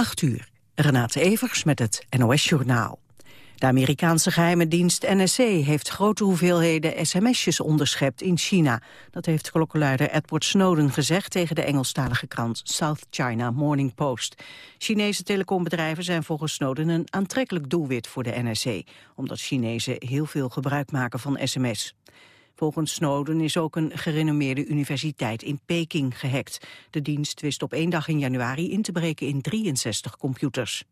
8 uur. Renate Evers met het NOS Journaal. De Amerikaanse geheime dienst NSC heeft grote hoeveelheden sms'jes onderschept in China. Dat heeft klokkenluider Edward Snowden gezegd tegen de Engelstalige krant South China Morning Post. Chinese telecombedrijven zijn volgens Snowden een aantrekkelijk doelwit voor de NSC, omdat Chinezen heel veel gebruik maken van sms. Volgens Snowden is ook een gerenommeerde universiteit in Peking gehackt. De dienst wist op één dag in januari in te breken in 63 computers.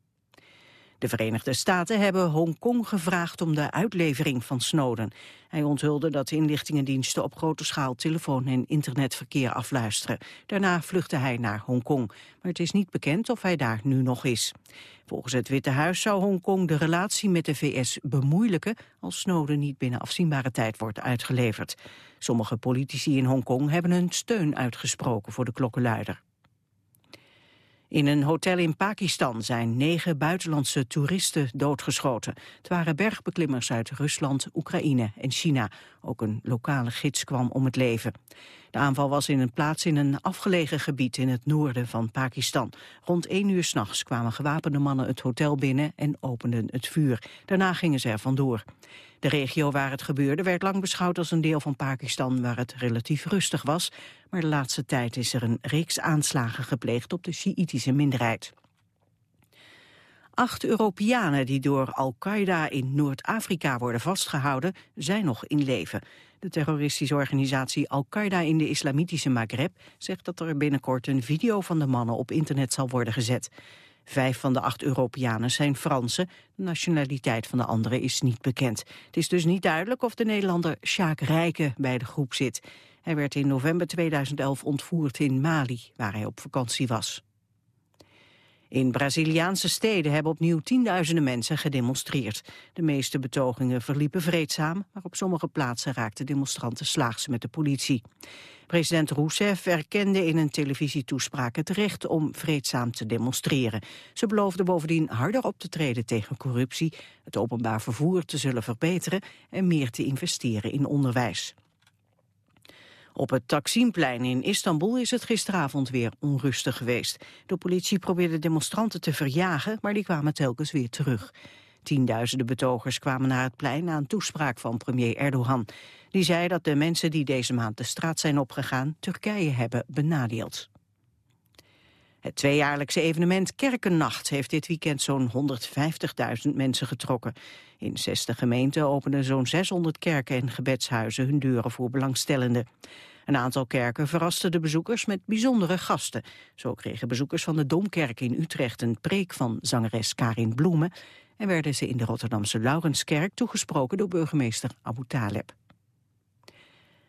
De Verenigde Staten hebben Hongkong gevraagd om de uitlevering van Snowden. Hij onthulde dat inlichtingendiensten op grote schaal telefoon- en internetverkeer afluisteren. Daarna vluchtte hij naar Hongkong. Maar het is niet bekend of hij daar nu nog is. Volgens het Witte Huis zou Hongkong de relatie met de VS bemoeilijken... als Snowden niet binnen afzienbare tijd wordt uitgeleverd. Sommige politici in Hongkong hebben hun steun uitgesproken voor de klokkenluider. In een hotel in Pakistan zijn negen buitenlandse toeristen doodgeschoten. Het waren bergbeklimmers uit Rusland, Oekraïne en China. Ook een lokale gids kwam om het leven. De aanval was in een plaats in een afgelegen gebied in het noorden van Pakistan. Rond één uur s'nachts kwamen gewapende mannen het hotel binnen en openden het vuur. Daarna gingen ze er vandoor. De regio waar het gebeurde werd lang beschouwd als een deel van Pakistan waar het relatief rustig was. Maar de laatste tijd is er een reeks aanslagen gepleegd op de Sjiïtische minderheid. Acht Europeanen die door Al-Qaeda in Noord-Afrika worden vastgehouden, zijn nog in leven. De terroristische organisatie Al-Qaeda in de islamitische Maghreb zegt dat er binnenkort een video van de mannen op internet zal worden gezet. Vijf van de acht Europeanen zijn Fransen. De nationaliteit van de anderen is niet bekend. Het is dus niet duidelijk of de Nederlander Sjaak Rijken bij de groep zit. Hij werd in november 2011 ontvoerd in Mali, waar hij op vakantie was. In Braziliaanse steden hebben opnieuw tienduizenden mensen gedemonstreerd. De meeste betogingen verliepen vreedzaam, maar op sommige plaatsen raakten demonstranten slaags met de politie. President Rousseff erkende in een televisietoespraak het recht om vreedzaam te demonstreren. Ze beloofde bovendien harder op te treden tegen corruptie, het openbaar vervoer te zullen verbeteren en meer te investeren in onderwijs. Op het Taksimplein in Istanbul is het gisteravond weer onrustig geweest. De politie probeerde demonstranten te verjagen, maar die kwamen telkens weer terug. Tienduizenden betogers kwamen naar het plein na een toespraak van premier Erdogan. Die zei dat de mensen die deze maand de straat zijn opgegaan Turkije hebben benadeeld. Het tweejaarlijkse evenement Kerkennacht heeft dit weekend zo'n 150.000 mensen getrokken. In 60 gemeenten openen zo'n 600 kerken en gebedshuizen hun deuren voor belangstellenden. Een aantal kerken verrasten de bezoekers met bijzondere gasten. Zo kregen bezoekers van de Domkerk in Utrecht een preek van zangeres Karin Bloemen... en werden ze in de Rotterdamse Laurenskerk toegesproken door burgemeester Abu Taleb.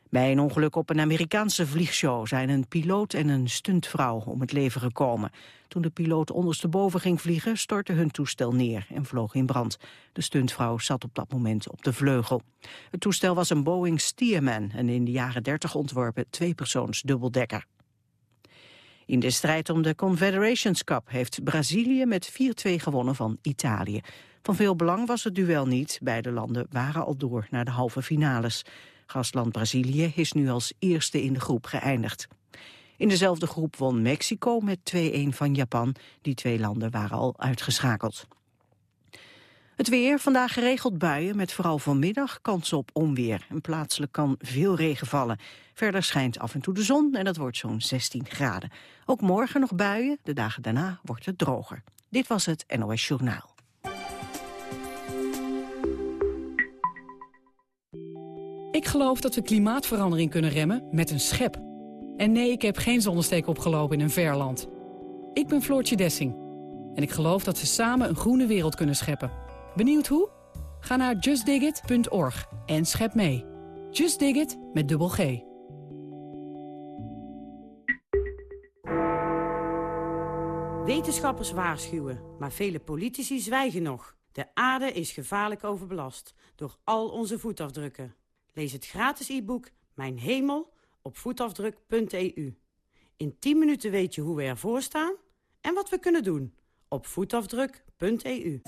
Bij een ongeluk op een Amerikaanse vliegshow zijn een piloot en een stuntvrouw om het leven gekomen. Toen de piloot ondersteboven ging vliegen, stortte hun toestel neer en vloog in brand. De stuntvrouw zat op dat moment op de vleugel. Het toestel was een Boeing Stearman, een in de jaren 30 ontworpen tweepersoons dubbeldekker. In de strijd om de Confederations Cup heeft Brazilië met 4-2 gewonnen van Italië. Van veel belang was het duel niet. Beide landen waren al door naar de halve finales. Gastland Brazilië is nu als eerste in de groep geëindigd. In dezelfde groep won Mexico met 2-1 van Japan. Die twee landen waren al uitgeschakeld. Het weer, vandaag geregeld buien met vooral vanmiddag kans op onweer. En plaatselijk kan veel regen vallen. Verder schijnt af en toe de zon en dat wordt zo'n 16 graden. Ook morgen nog buien, de dagen daarna wordt het droger. Dit was het NOS Journaal. Ik geloof dat we klimaatverandering kunnen remmen met een schep. En nee, ik heb geen zonnesteek opgelopen in een ver land. Ik ben Floortje Dessing. En ik geloof dat we samen een groene wereld kunnen scheppen. Benieuwd hoe? Ga naar justdigit.org en schep mee. Just Dig It met dubbel G. Wetenschappers waarschuwen, maar vele politici zwijgen nog. De aarde is gevaarlijk overbelast door al onze voetafdrukken. Lees het gratis e-book Mijn Hemel op voetafdruk.eu. In 10 minuten weet je hoe we ervoor staan en wat we kunnen doen op voetafdruk.eu.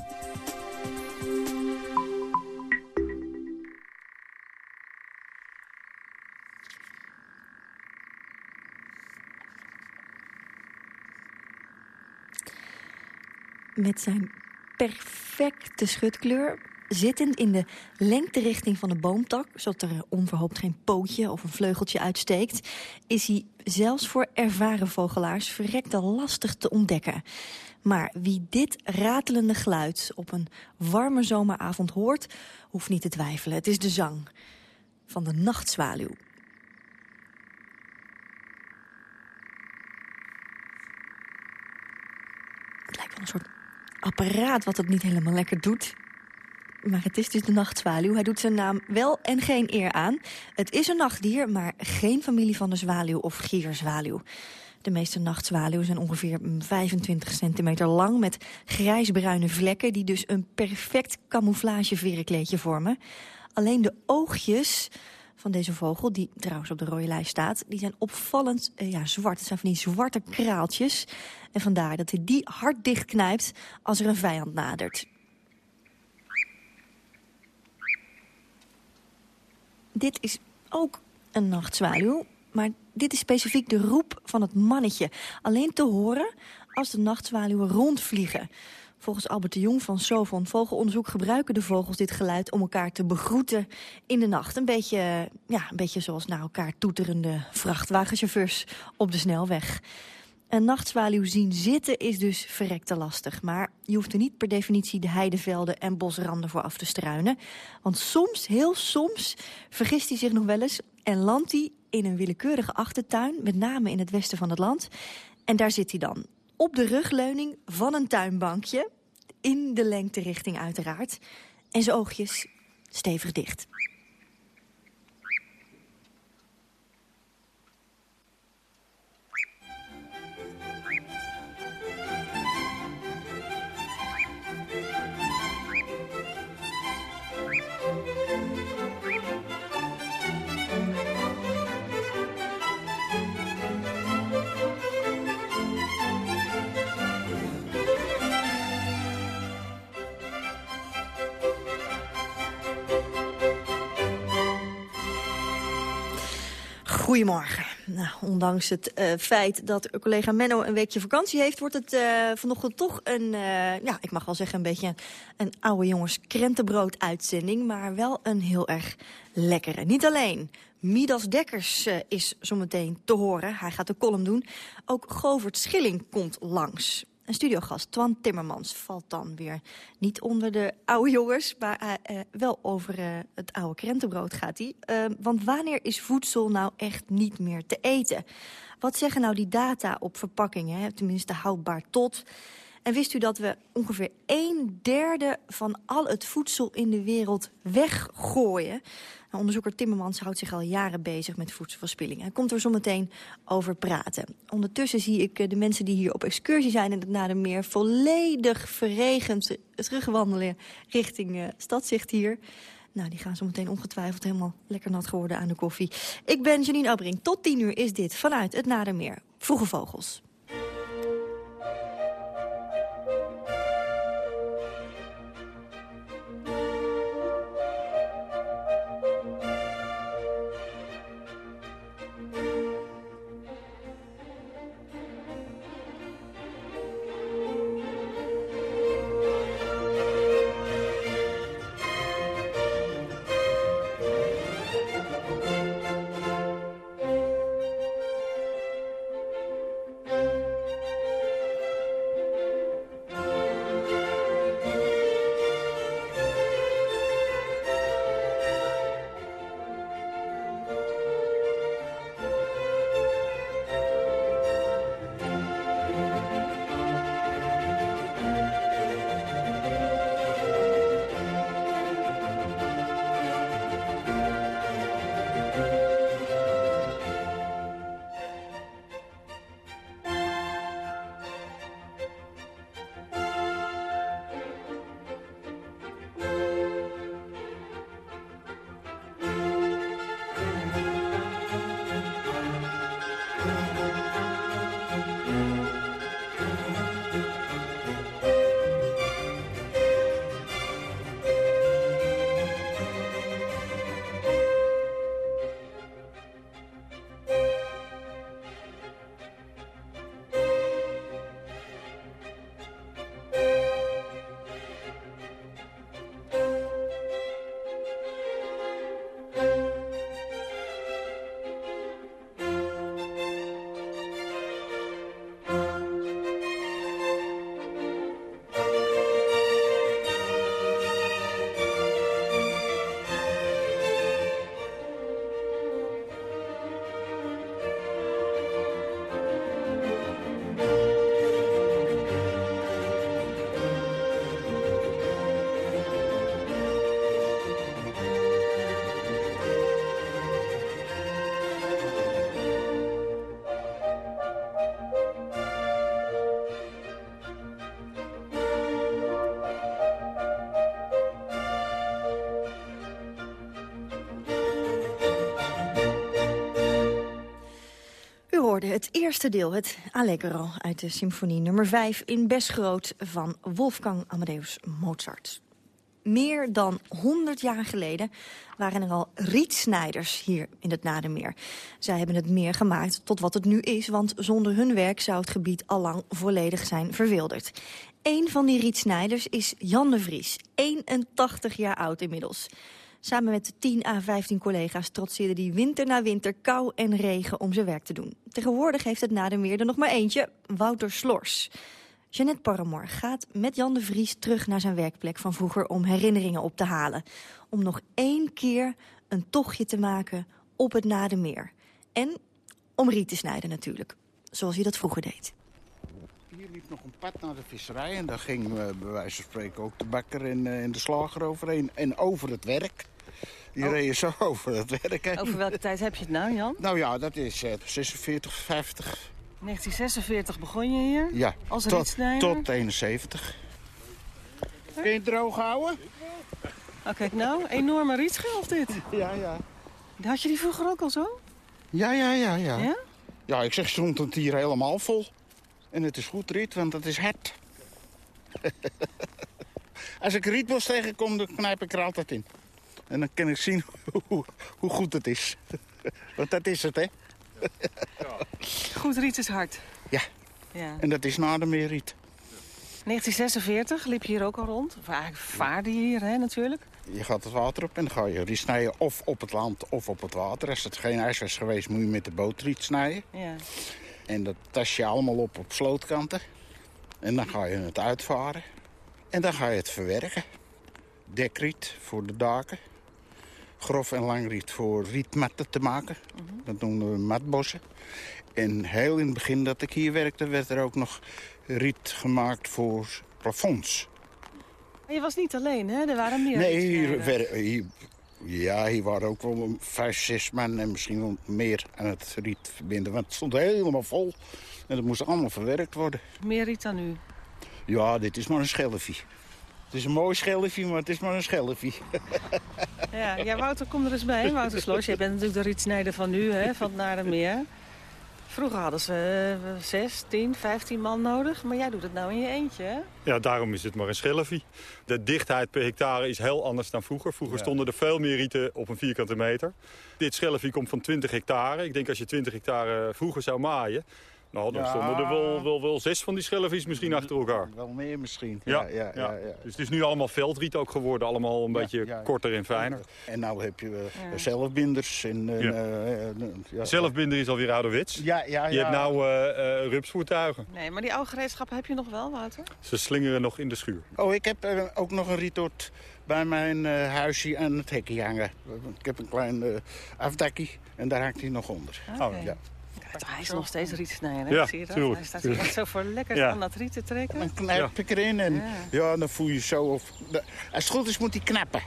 met zijn perfecte schutkleur... zittend in de lengterichting van de boomtak... zodat er onverhoopt geen pootje of een vleugeltje uitsteekt... is hij zelfs voor ervaren vogelaars verrekte lastig te ontdekken. Maar wie dit ratelende geluid op een warme zomeravond hoort... hoeft niet te twijfelen. Het is de zang van de nachtzwaluw. Het lijkt wel een soort apparaat wat het niet helemaal lekker doet. Maar het is dus de nachtzwaluw. Hij doet zijn naam wel en geen eer aan. Het is een nachtdier, maar geen familie van de zwaluw of gierzwaluw. De meeste nachtzwaluwen zijn ongeveer 25 centimeter lang... met grijsbruine vlekken die dus een perfect camouflageverenkleedje vormen. Alleen de oogjes van deze vogel, die trouwens op de rode lijst staat... die zijn opvallend eh, ja, zwart. Het zijn van die zwarte kraaltjes. En vandaar dat hij die hard dicht knijpt als er een vijand nadert. Dit is ook een nachtzwaluw, maar dit is specifiek de roep van het mannetje. Alleen te horen als de nachtzwaluwen rondvliegen. Volgens Albert de Jong van Sovon Vogelonderzoek gebruiken de vogels dit geluid om elkaar te begroeten in de nacht. Een beetje, ja, een beetje zoals naar elkaar toeterende vrachtwagenchauffeurs op de snelweg. Een nachtzwaluw zien zitten is dus verrekte lastig. Maar je hoeft er niet per definitie de heidevelden en bosranden voor af te struinen. Want soms, heel soms, vergist hij zich nog wel eens... en landt hij in een willekeurige achtertuin, met name in het westen van het land. En daar zit hij dan, op de rugleuning van een tuinbankje... in de lengterichting uiteraard. En zijn oogjes stevig dicht. Goedemorgen. Nou, ondanks het uh, feit dat collega Menno een weekje vakantie heeft... wordt het uh, vanochtend toch een, uh, ja, ik mag wel zeggen... een beetje een, een oude jongens krentenbrood-uitzending... maar wel een heel erg lekkere. Niet alleen Midas Dekkers is zometeen te horen. Hij gaat de column doen. Ook Govert Schilling komt langs. En studiogast Twan Timmermans valt dan weer niet onder de oude jongens... maar uh, wel over uh, het oude krentenbrood gaat hij. want wanneer is voedsel nou echt niet meer te eten? Wat zeggen nou die data op verpakkingen? Hè? Tenminste houdbaar tot... En wist u dat we ongeveer een derde van al het voedsel in de wereld weggooien? Nou, onderzoeker Timmermans houdt zich al jaren bezig met voedselverspilling. Hij komt er zo meteen over praten. Ondertussen zie ik eh, de mensen die hier op excursie zijn... en het meer volledig verregend terugwandelen richting uh, Stadzicht hier... Nou, die gaan zo meteen ongetwijfeld helemaal lekker nat geworden aan de koffie. Ik ben Janine Abbring. Tot tien uur is dit vanuit het Nadermeer. Vroege Vogels. Het eerste deel, het Allegro uit de symfonie nummer 5 in Besgroot van Wolfgang Amadeus Mozart. Meer dan 100 jaar geleden waren er al rietsnijders hier in het Nadermeer. Zij hebben het meer gemaakt tot wat het nu is, want zonder hun werk zou het gebied allang volledig zijn verwilderd. Een van die rietsnijders is Jan de Vries, 81 jaar oud inmiddels. Samen met 10 à 15 collega's trotseerde hij winter na winter kou en regen om zijn werk te doen. Tegenwoordig heeft het Nadermeer er nog maar eentje, Wouter Slors. Jeannette Paramoor gaat met Jan de Vries terug naar zijn werkplek van vroeger om herinneringen op te halen. Om nog één keer een tochtje te maken op het Nadermeer. En om riet te snijden natuurlijk, zoals hij dat vroeger deed. Hier liep nog een pad naar de visserij en daar ging bij wijze van spreken ook de bakker en, en de slager overheen. En over het werk. Die oh. reden zo over het werk. Over welke tijd heb je het nou, Jan? Nou ja, dat is uh, 46, 50. 1946 begon je hier? Ja, als tot, tot 71. Kun je het droog houden? Oh, kijk nou, enorme rietschelf dit. Ja, ja. Had je die vroeger ook al zo? Ja, ja, ja, ja. Ja? Ja, ik zeg, stond het hier helemaal vol. En het is goed riet, want het is hard. Als ik rietbos tegenkom, dan knijp ik er altijd in. En dan kan ik zien hoe, hoe goed het is. Want dat is het, hè? Goed riet is hard. Ja. ja. En dat is na de meer riet. 1946 liep je hier ook al rond. Of eigenlijk vaarde je hier, hè, natuurlijk. Je gaat het water op en dan ga je riet snijden of op het land of op het water. Als het geen ijs was geweest, moet je met de boot riet snijden. Ja. En dat tas je allemaal op op slootkanten. En dan ga je het uitvaren. En dan ga je het verwerken. Dekriet voor de daken. Grof en lang riet voor rietmatten te maken. -huh. Dat noemen we matbossen. En heel in het begin dat ik hier werkte... werd er ook nog riet gemaakt voor plafonds. Maar je was niet alleen, hè? Er waren meer Nee, hier, hier, ja, hier waren ook wel vijf, zes man en misschien wel meer aan het riet verbinden. Want het stond helemaal vol en dat moest allemaal verwerkt worden. Meer riet dan u? Ja, dit is maar een schelfie. Het is een mooi schelfie, maar het is maar een schelfie. ja, ja, Wouter, kom er eens bij. Wouter Slos, je bent natuurlijk de rietsnijder van nu, hè, van het Narenmeer. Vroeger hadden ze uh, 6, 10, 15 man nodig, maar jij doet het nou in je eentje, hè? Ja, daarom is het maar een schelfie. De dichtheid per hectare is heel anders dan vroeger. Vroeger ja. stonden er veel meer rieten op een vierkante meter. Dit schelfie komt van 20 hectare. Ik denk als je 20 hectare vroeger zou maaien... Nou, dan ja. stonden er wel, wel, wel zes van die schelfjes misschien achter elkaar. Wel meer misschien. Ja, ja, ja, ja, ja. Dus het is nu allemaal veldriet ook geworden. Allemaal een beetje korter en fijner. En nou heb je uh, zelfbinders. En, uh, uh, Zelfbinder is alweer ouderwets. Ja, ja, ja. Je hebt nou rupsvoertuigen. Nee, maar die oude gereedschappen heb je nog wel, Wouter? Ze slingeren nog in de schuur. Oh, ik heb ook nog een rietort bij mijn huisje aan het hekje hangen. Ik heb een klein afdekje en daar hangt hij nog onder. Okay. Oh, ja. Hij is nog steeds rietsnijder, ja, zie je dat? Tuurlijk, Hij staat tuurlijk. echt zo voor lekker Ja. aan dat riet te trekken. Dan knijp ik erin en ja. Ja. dan voel je zo... Of, als het goed is moet hij knappen.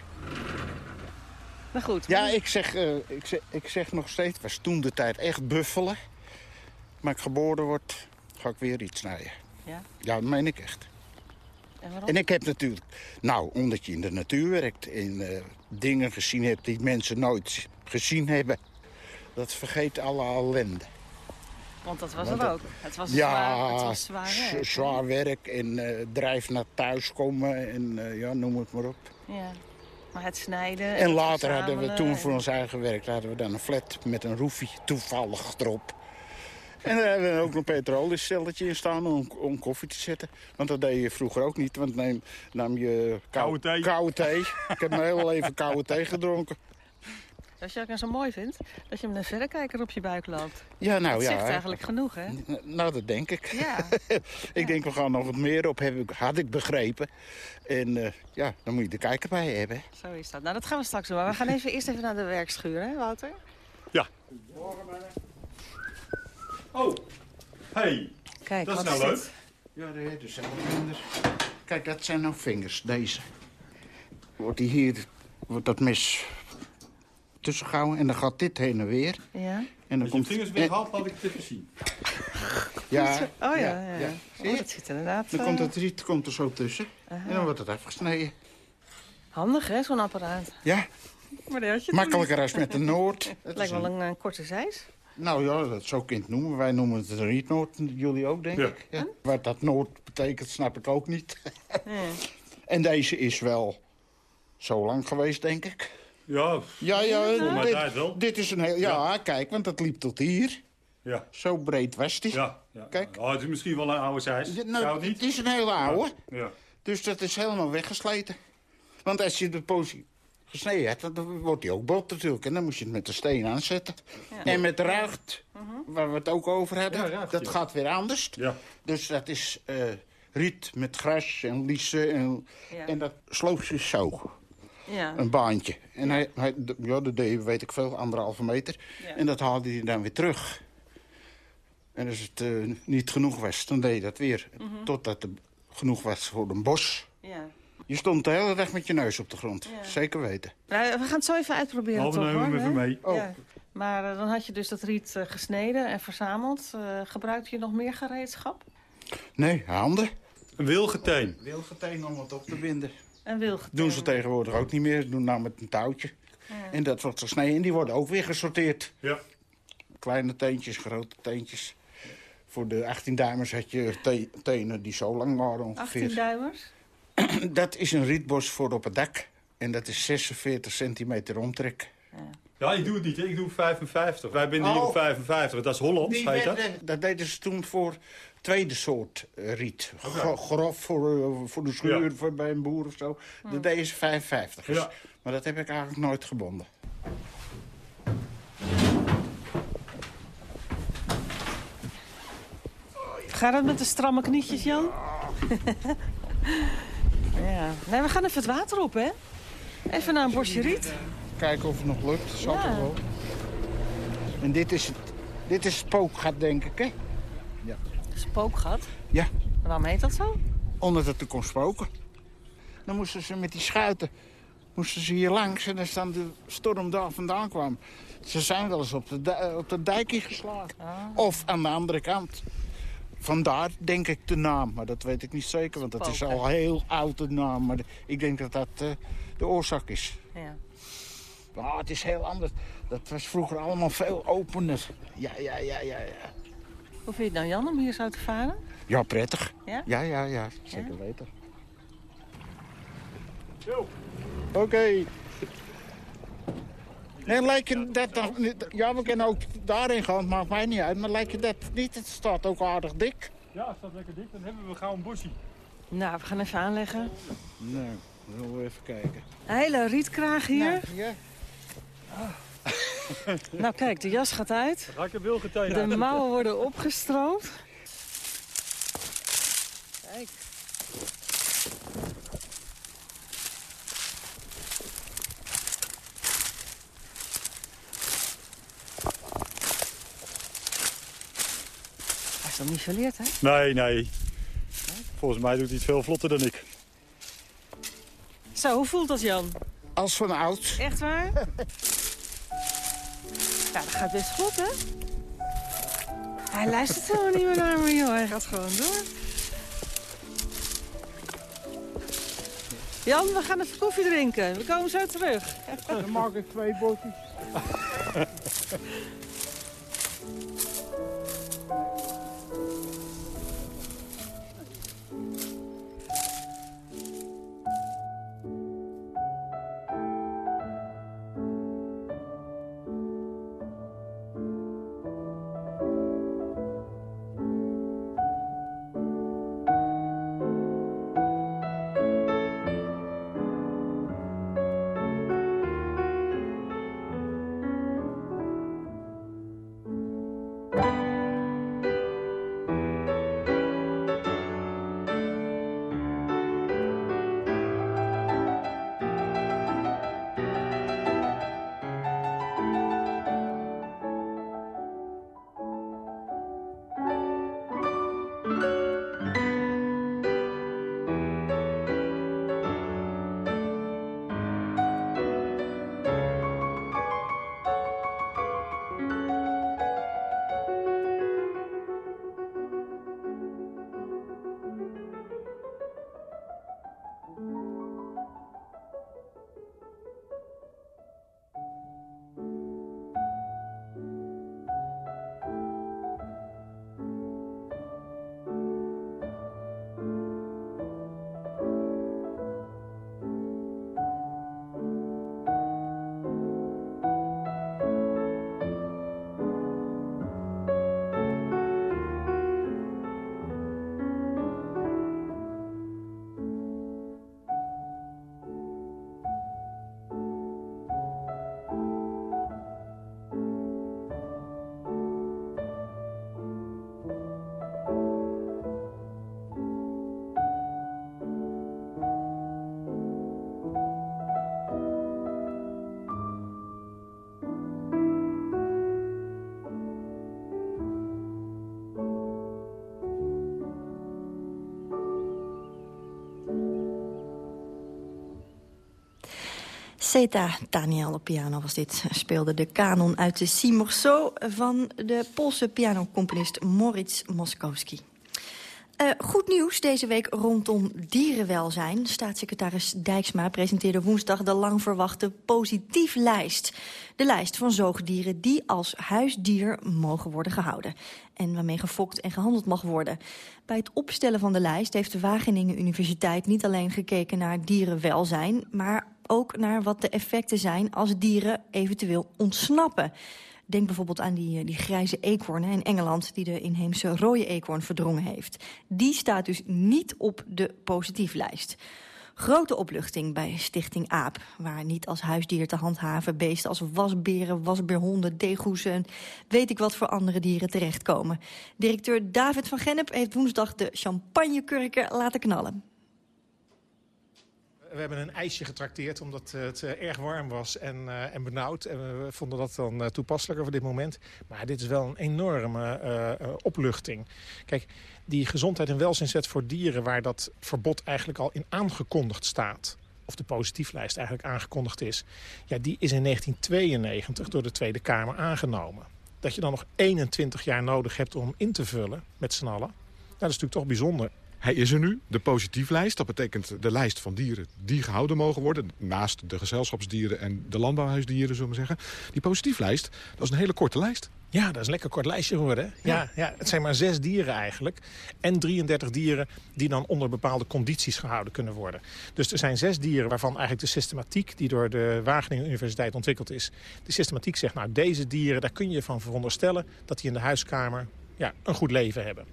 Maar goed, Ja, ik zeg, eh, ik, zeg, ik zeg nog steeds... Het was toen de tijd echt buffelen. Maar ik geboren word, ga ik weer iets snijden. Ja? Ja, dat meen ik echt. en waarom? En ik heb natuurlijk... Nou, omdat je in de natuur werkt... en eh, dingen gezien hebt die mensen nooit gezien hebben... dat vergeet alle ellende. Want dat was Want er dat- ook. Het was Ja, zwaar, het was zwaar werk, hè? zwaar werk en eh, drijf naar thuis komen en eh, ja, noem het maar op. Ja. Maar het snijden... En het later hadden we toen en- voor ons eigen werk hadden we dan een flat met een roefie toevallig erop. En daar hebben we ook een petroliestelletje in staan om, om koffie te zetten. Want dat deed je vroeger ook niet, want neem, nam je kou- Koude thee. koude thee. Ik heb mijn hele leven koude thee gedronken. Als je ook nou zo mooi vindt, dat je met een verrekijker op je buik loopt. Ja, nou dat ja. zegt hè. eigenlijk genoeg, hè? N- Nou, dat denk ik. Ja. ik denk, we gaan nog wat meer op, heb ik, had ik begrepen. En eh, ja, dan moet je de kijker bij je hebben. Zo is dat. Nou, dat gaan we straks doen. Maar we gaan even, eerst even naar de werkschuur, hè, Wouter? Ja. Oh, hey. Kijk, Dat is wat nou leuk. Ja, de, de zelfvingers. Kijk, dat zijn nou vingers, deze. Wordt die hier, wordt dat mes tussen gehouden en dan gaat dit heen en weer. Ja? En dan Als je komt vingers weghaalt, laat ik het even zien. Ja, Oh ja, ja. ja. Zie Oh, dat zit inderdaad... Dan eh, komt het riet komt er zo tussen. aha. En dan wordt het afgesneden. Handig, hè, zo'n apparaat. Ja, Maar had je makkelijker als met de Noord. Het lijkt wel een, eh, korte zeis. Nou ja, dat zo kind noemen. Wij noemen het een rietnoot, jullie ook, denk Ja. ik. Ja. Wat dat noot betekent, snap ik ook niet. Nee. en deze is wel zo lang geweest, denk ik. Ja, Ja, ja, Voor mijn dit, tijd wel. dit is een heel... Ja, kijk, want dat liep tot hier. ja, Zo breed was die. ja. ja. Kijk. Oh, het is misschien wel een oude zijs. Ja, nou, het niet? het is een hele oude. Ja. Dus dat is helemaal weggesleten. Want als je de posie gesneden hebt, dan wordt die ook bot natuurlijk. En dan moet je het met de steen aanzetten. En met ruigt, waar we het ook over hadden, Ja, ruigt, dat ja. gaat weer anders. Ja. Dus dat is eh, riet met gras en liezen. En, Ja. en dat sloot je zo, Ja. een baantje. En hij, hij, de- ja, dat deed, weet ik veel, anderhalve meter. Ja. En dat haalde hij dan weer terug. En als het eh, niet genoeg was, dan deed je dat weer. Mhm. Totdat het genoeg was voor een bos. ja. Je stond de hele dag met je neus op de grond. Ja. Zeker weten. Nou, we gaan het zo even uitproberen, we toch, nemen even mee. Oh. Ja. Maar eh, dan had je dus dat riet eh, gesneden en verzameld. Eh gebruikte je nog meer gereedschap? Nee, handen. Een wilgeteen. Wilgeteen om het op te binden. En. Doen ze tegenwoordig ook niet meer. Ze doen nou met een touwtje. En dat wordt gesneden en die worden ook weer gesorteerd. Ja. Kleine teentjes, grote teentjes. Voor de 18 duimers had je te- tenen die zo lang waren 18 ongeveer. duimers? Dat is een rietbos voor op het dak. En dat is 46 centimeter omtrek. Ja, ik doe het niet. hè. Ik doe 55. Wij binden hier Oh. op 55. Dat is Hollands, Die heet dat? werden- dat deden ze toen voor tweede soort eh, riet. Gro- grof voor, eh, voor de schuur, Ja. voor, bij een boer of zo. Dat deden ze 55. Ja. Maar dat heb ik eigenlijk nooit gebonden. Gaat het met de stramme knietjes, Jan? ja. Nee, we gaan even het water op, hè? Even naar een bosje riet. Kijken of het nog lukt. Dat zal Ja. wel. En dit is het, dit is spookgat, denk ik, hè? Spookgat. Ja, En Waarom heet dat zo? omdat het er kon spoken. Dan moesten ze met die schuiten moesten ze hier langs en dan de storm daar vandaan kwam. Ze zijn wel eens op de, op de dijkje geslagen. Of aan de andere kant. Vandaar denk ik de naam, maar dat weet ik niet zeker, want dat is al heel oud de naam. Maar ik denk dat dat eh, de oorzaak is. Ja. Ah, het is heel anders. Dat was vroeger allemaal veel opener. Ja, ja, ja, ja, ja. Hoe vind je het nou, Jan, om hier zo te varen? Ja, prettig. Ja? Ja, ja, ja. Zeker weten. Oké. Nee, lijkt je dat dan... niet- Ja, we kunnen ook daarin gaan, het maakt mij niet uit. Maar lijkt je dat niet? Het staat ook aardig dik. Ja, het staat lekker dik. Dan hebben we gauw een bosje. Nou, we gaan even aanleggen. Nou, dan zullen we even kijken. Een hele rietkraag hier. Nou, ja. Nou, kijk, de jas gaat uit. Dan ga ik een wilgeteen De uit. mouwen worden opgestroopt. Kijk. Hij is nog niet verleerd, hè? Nee, nee. Volgens mij doet hij het veel vlotter dan ik. Zo, hoe voelt dat, Jan? Als van oud. Echt waar? Ja, dat gaat best goed, hè? Hij luistert helemaal niet meer naar me, joh. Hij gaat gewoon door. Jan, we gaan even koffie drinken. We komen zo terug. Dan maak ik twee botjes. Zeta Daniel op piano was dit. Speelde de kanon uit de morceau van de Poolse pianocomponist Moritz Moskowski. Uh, goed nieuws deze week rondom dierenwelzijn. Staatssecretaris Dijksma presenteerde woensdag de lang verwachte positieflijst. De lijst van zoogdieren die als huisdier mogen worden gehouden. En waarmee gefokt en gehandeld mag worden. Bij het opstellen van de lijst heeft de Wageningen Universiteit niet alleen gekeken naar dierenwelzijn... maar ook naar wat de effecten zijn als dieren eventueel ontsnappen. Denk bijvoorbeeld aan die, eh, die grijze eekhoorn in Engeland... die de inheemse rode eekhoorn verdrongen heeft. Die staat dus niet op de positieflijst. Grote opluchting bij Stichting AAP, waar niet als huisdier te handhaven beesten als wasberen, wasbeerhonden, deegoezen en weet ik wat voor andere dieren terechtkomen. Directeur David van Gennep heeft woensdag de champagnekurken laten knallen. We hebben een ijsje getrakteerd omdat het uh, erg warm was en, uh, en benauwd. En we vonden dat dan toepasselijker voor dit moment. Maar dit is wel een enorme opluchting. Kijk, die gezondheid en welzijnswet voor dieren... waar dat verbod eigenlijk al in aangekondigd staat of de positieflijst eigenlijk aangekondigd is... Ja, die is in 1992 door de Tweede Kamer aangenomen. Dat je dan nog 21 jaar nodig hebt om in te vullen met z'n allen... Nou, dat is natuurlijk toch bijzonder. Hij is er nu, de positieflijst. Dat betekent de lijst van dieren die gehouden mogen worden. Naast de gezelschapsdieren en de landbouwhuisdieren, zullen we zeggen. Die positieflijst, dat is een hele korte lijst. Ja, dat is een lekker kort lijstje geworden. Ja. ja. Ja, het zijn maar zes dieren eigenlijk. En 33 dieren die dan onder bepaalde condities gehouden kunnen worden. Dus er zijn zes dieren waarvan eigenlijk de systematiek... die door de Wageningen Universiteit ontwikkeld is... de systematiek zegt, nou deze dieren, daar kun je van veronderstellen... dat die in de huiskamer ja, een goed leven hebben.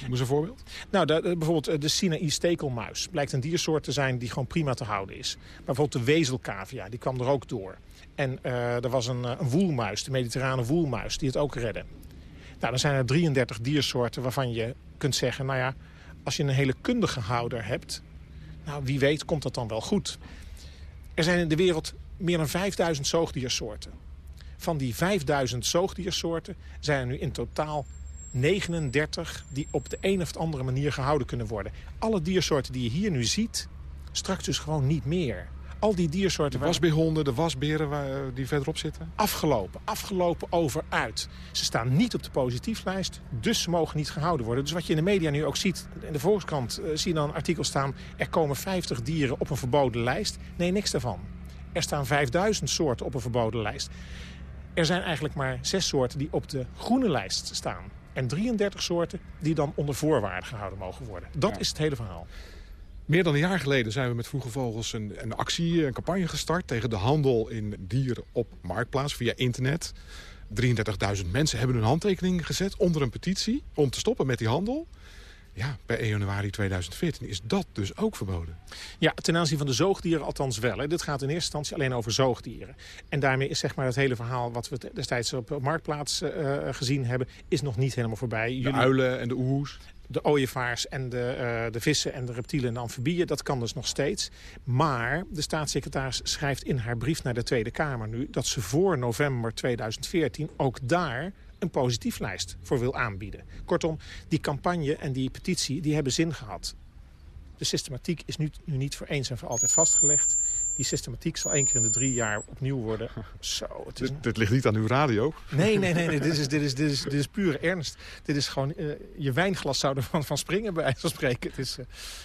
Noem eens een voorbeeld. Nou, de, bijvoorbeeld eh, de Sinaï-stekelmuis. Blijkt een diersoort te zijn die gewoon prima te houden is. Maar bijvoorbeeld de wezelcavia, die kwam er ook door. En uh, er was een, eh, een, woelmuis, de mediterrane woelmuis, die het ook redde. Nou, dan zijn er 33 diersoorten waarvan je kunt zeggen... nou ja, als je een hele kundige houder hebt... nou, wie weet komt dat dan wel goed. Er zijn in de wereld meer dan 5000 zoogdiersoorten. Van die 5000 zoogdiersoorten zijn er nu in totaal 39 die op de een of andere manier gehouden kunnen worden. Alle diersoorten die je hier nu ziet, straks dus gewoon niet meer. Al die diersoorten... De wasbeerhonden, de wasberen waar, eh, die verderop zitten? Afgelopen. Afgelopen over uit. Ze staan niet op de positieflijst, dus ze mogen niet gehouden worden. Dus wat je in de media nu ook ziet, in de Volkskrant uh, zie je dan een artikel staan... er komen 50 dieren op een verboden lijst. Nee, niks daarvan. Er staan 5000 soorten op een verboden lijst. Er zijn eigenlijk maar zes soorten die op de groene lijst staan en 33 soorten die dan onder voorwaarden gehouden mogen worden. Dat is het hele verhaal. Meer dan een jaar geleden zijn we met Vroege Vogels een, een actie, een campagne gestart... tegen de handel in dieren op Marktplaats via internet. 33.000 mensen hebben hun handtekening gezet onder een petitie... om te stoppen met die handel. Ja, bij 1 januari 2014 is dat dus ook verboden. Ja, ten aanzien van de zoogdieren althans wel. Hè. Dit gaat in eerste instantie alleen over zoogdieren. En daarmee is zeg maar het hele verhaal wat we destijds op Marktplaats uh, gezien hebben... is nog niet helemaal voorbij. De uilen en de oehoes de ooievaars en de, uh, de vissen en de reptielen en de amfibieën. Dat kan dus nog steeds. Maar de staatssecretaris schrijft in haar brief naar de Tweede Kamer nu... dat ze voor november 2014 ook daar een positieflijst voor wil aanbieden. Kortom, die campagne en die petitie die hebben zin gehad. De systematiek is nu, nu niet voor eens en voor altijd vastgelegd. Die systematiek zal één keer in de drie jaar opnieuw worden. Zo, het is... dit, ligt niet aan uw radio? Nee, nee, nee. nee. dit, is, dit, is, dit, is, dit is pure ernst. Dit is gewoon... Uh, je wijnglas zou ervan van springen, bij wijze van spreken. Het is, uh,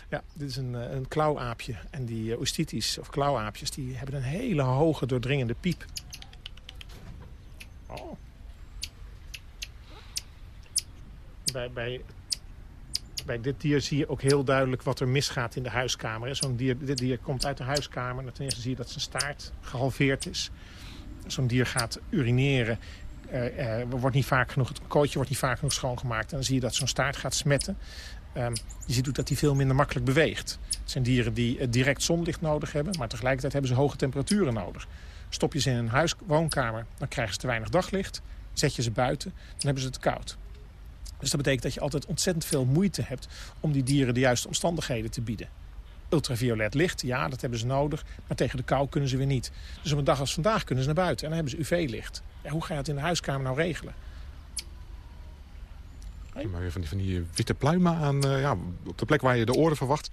ja, dit is een, uh, een klauwaapje. En die oestitis, of klauwaapjes, die hebben een hele hoge doordringende piep. Oh. Bij, bij, dit dier zie je ook heel duidelijk wat er misgaat in de huiskamer. Zo'n dier, dit dier komt uit de huiskamer. En ten eerste zie je dat zijn staart gehalveerd is. Zo'n dier gaat urineren. Uh, uh, wordt niet vaak genoeg, het kooitje wordt niet vaak genoeg schoongemaakt. En dan zie je dat zo'n staart gaat smetten. Um, je ziet ook dat hij veel minder makkelijk beweegt. Het zijn dieren die uh, direct zonlicht nodig hebben. Maar tegelijkertijd hebben ze hoge temperaturen nodig. Stop je ze in een huiswoonkamer, dan krijgen ze te weinig daglicht. Zet je ze buiten, dan hebben ze het koud. Dus dat betekent dat je altijd ontzettend veel moeite hebt om die dieren de juiste omstandigheden te bieden. Ultraviolet licht, ja, dat hebben ze nodig. Maar tegen de kou kunnen ze weer niet. Dus op een dag als vandaag kunnen ze naar buiten. En dan hebben ze UV-licht. Ja, hoe ga je dat in de huiskamer nou regelen? Maar weer van die, van die witte pluimen aan, uh, ja, op de plek waar je de oren verwacht.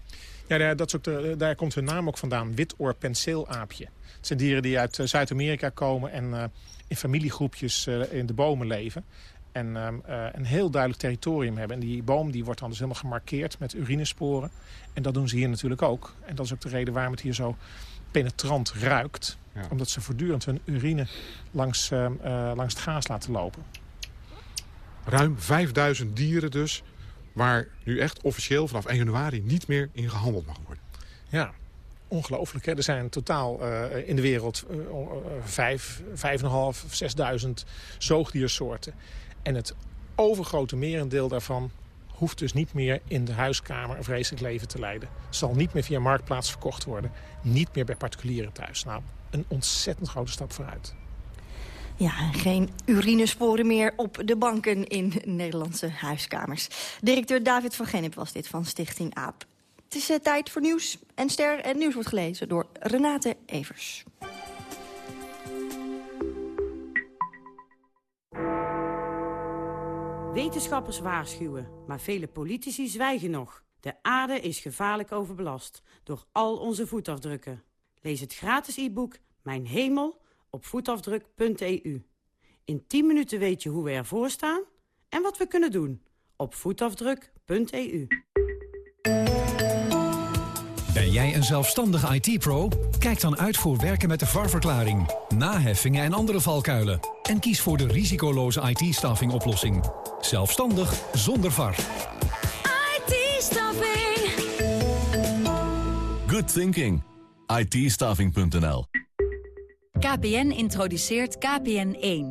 Ja, dat is ook de, daar komt hun naam ook vandaan. Witoor penseelaapje. Het zijn dieren die uit Zuid-Amerika komen en uh, in familiegroepjes uh, in de bomen leven. En uh, een heel duidelijk territorium hebben. En die boom die wordt dan dus helemaal gemarkeerd met urinesporen. En dat doen ze hier natuurlijk ook. En dat is ook de reden waarom het hier zo penetrant ruikt. Ja. Omdat ze voortdurend hun urine langs, uh, uh, langs het gaas laten lopen. Ruim 5000 dieren dus, waar nu echt officieel vanaf 1 januari niet meer in gehandeld mag worden. Ja, ongelooflijk. Hè? Er zijn totaal uh, in de wereld vijf, vijf en half, zesduizend zoogdiersoorten. En het overgrote merendeel daarvan hoeft dus niet meer in de huiskamer een vreselijk leven te leiden. Zal niet meer via Marktplaats verkocht worden. Niet meer bij particulieren thuis. Nou, een ontzettend grote stap vooruit. Ja, geen urinesporen meer op de banken in Nederlandse huiskamers. Directeur David van Gennep was dit van Stichting AAP. Het is uh, tijd voor nieuws en ster. En nieuws wordt gelezen door Renate Evers. Wetenschappers waarschuwen, maar vele politici zwijgen nog. De aarde is gevaarlijk overbelast door al onze voetafdrukken. Lees het gratis e-book Mijn Hemel op voetafdruk.eu. In 10 minuten weet je hoe we ervoor staan en wat we kunnen doen op voetafdruk.eu. Ben jij een zelfstandige IT-pro? Kijk dan uit voor werken met de VAR-verklaring, naheffingen en andere valkuilen. En kies voor de risicoloze IT-staffing oplossing. Zelfstandig zonder VAR. IT-staffing. Good thinking. it KPN introduceert KPN1.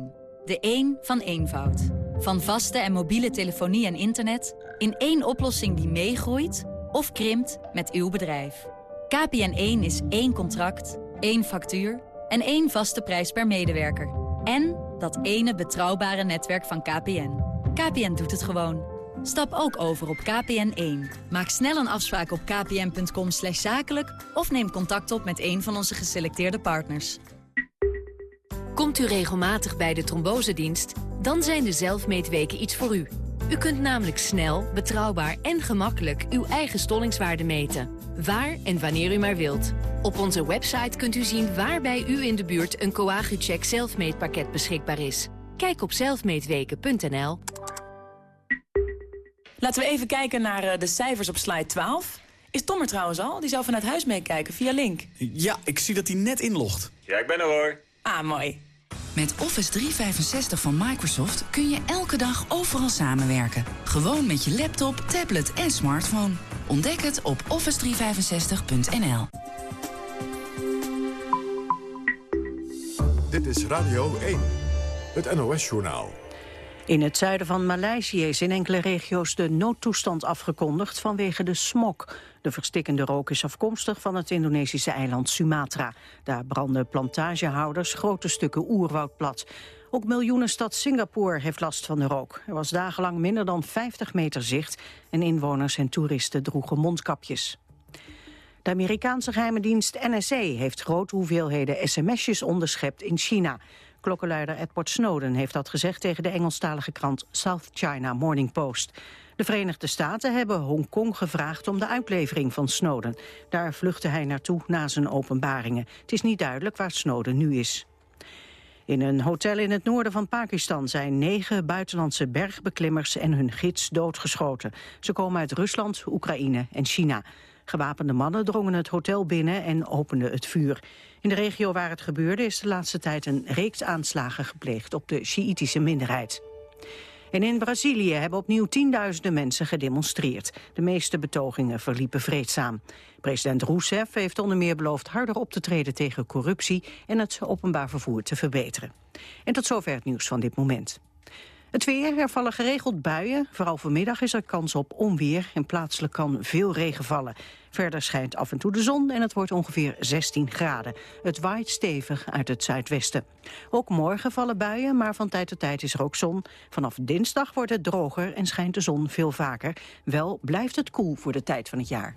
De 1 van eenvoud. Van vaste en mobiele telefonie en internet... in één oplossing die meegroeit of krimpt met uw bedrijf. KPN1 is één contract, één factuur en één vaste prijs per medewerker. En dat ene betrouwbare netwerk van KPN. KPN doet het gewoon. Stap ook over op KPN1. Maak snel een afspraak op kpn.com zakelijk... of neem contact op met een van onze geselecteerde partners. Komt u regelmatig bij de trombosedienst? Dan zijn de zelfmeetweken iets voor u. U kunt namelijk snel, betrouwbaar en gemakkelijk uw eigen stollingswaarde meten. Waar en wanneer u maar wilt. Op onze website kunt u zien waar bij u in de buurt een Coagucheck zelfmeetpakket beschikbaar is. Kijk op zelfmeetweken.nl. Laten we even kijken naar eh, de cijfers op slide 12. Is Tom er trouwens al? Die zou vanuit huis meekijken via Link. Ja, ik zie dat hij net inlogt. Ja, ik ben er hoor. Ah, mooi. Met Office 365 van Microsoft kun je elke dag overal samenwerken. Gewoon met je laptop, tablet en smartphone. Ontdek het op office365.nl. Dit is Radio 1, het NOS-journaal. In het zuiden van Maleisië is in enkele regio's de noodtoestand afgekondigd vanwege de smog. De verstikkende rook is afkomstig van het Indonesische eiland Sumatra. Daar branden plantagehouders grote stukken oerwoud plat. Ook miljoenenstad Singapore heeft last van de rook. Er was dagenlang minder dan 50 meter zicht en inwoners en toeristen droegen mondkapjes. De Amerikaanse geheime dienst NSA heeft grote hoeveelheden sms'jes onderschept in China. Klokkenluider Edward Snowden heeft dat gezegd tegen de Engelstalige krant South China Morning Post. De Verenigde Staten hebben Hongkong gevraagd om de uitlevering van Snowden. Daar vluchtte hij naartoe na zijn openbaringen. Het is niet duidelijk waar Snowden nu is. In een hotel in het noorden van Pakistan zijn negen buitenlandse bergbeklimmers en hun gids doodgeschoten. Ze komen uit Rusland, Oekraïne en China. Gewapende mannen drongen het hotel binnen en openden het vuur. In de regio waar het gebeurde is de laatste tijd een reeks aanslagen gepleegd op de Sjiïtische minderheid. En in Brazilië hebben opnieuw tienduizenden mensen gedemonstreerd. De meeste betogingen verliepen vreedzaam. President Rousseff heeft onder meer beloofd harder op te treden tegen corruptie en het openbaar vervoer te verbeteren. En tot zover het nieuws van dit moment. Het weer, er vallen geregeld buien. Vooral vanmiddag is er kans op onweer en plaatselijk kan veel regen vallen. Verder schijnt af en toe de zon en het wordt ongeveer 16 graden. Het waait stevig uit het zuidwesten. Ook morgen vallen buien, maar van tijd tot tijd is er ook zon. Vanaf dinsdag wordt het droger en schijnt de zon veel vaker. Wel blijft het koel voor de tijd van het jaar.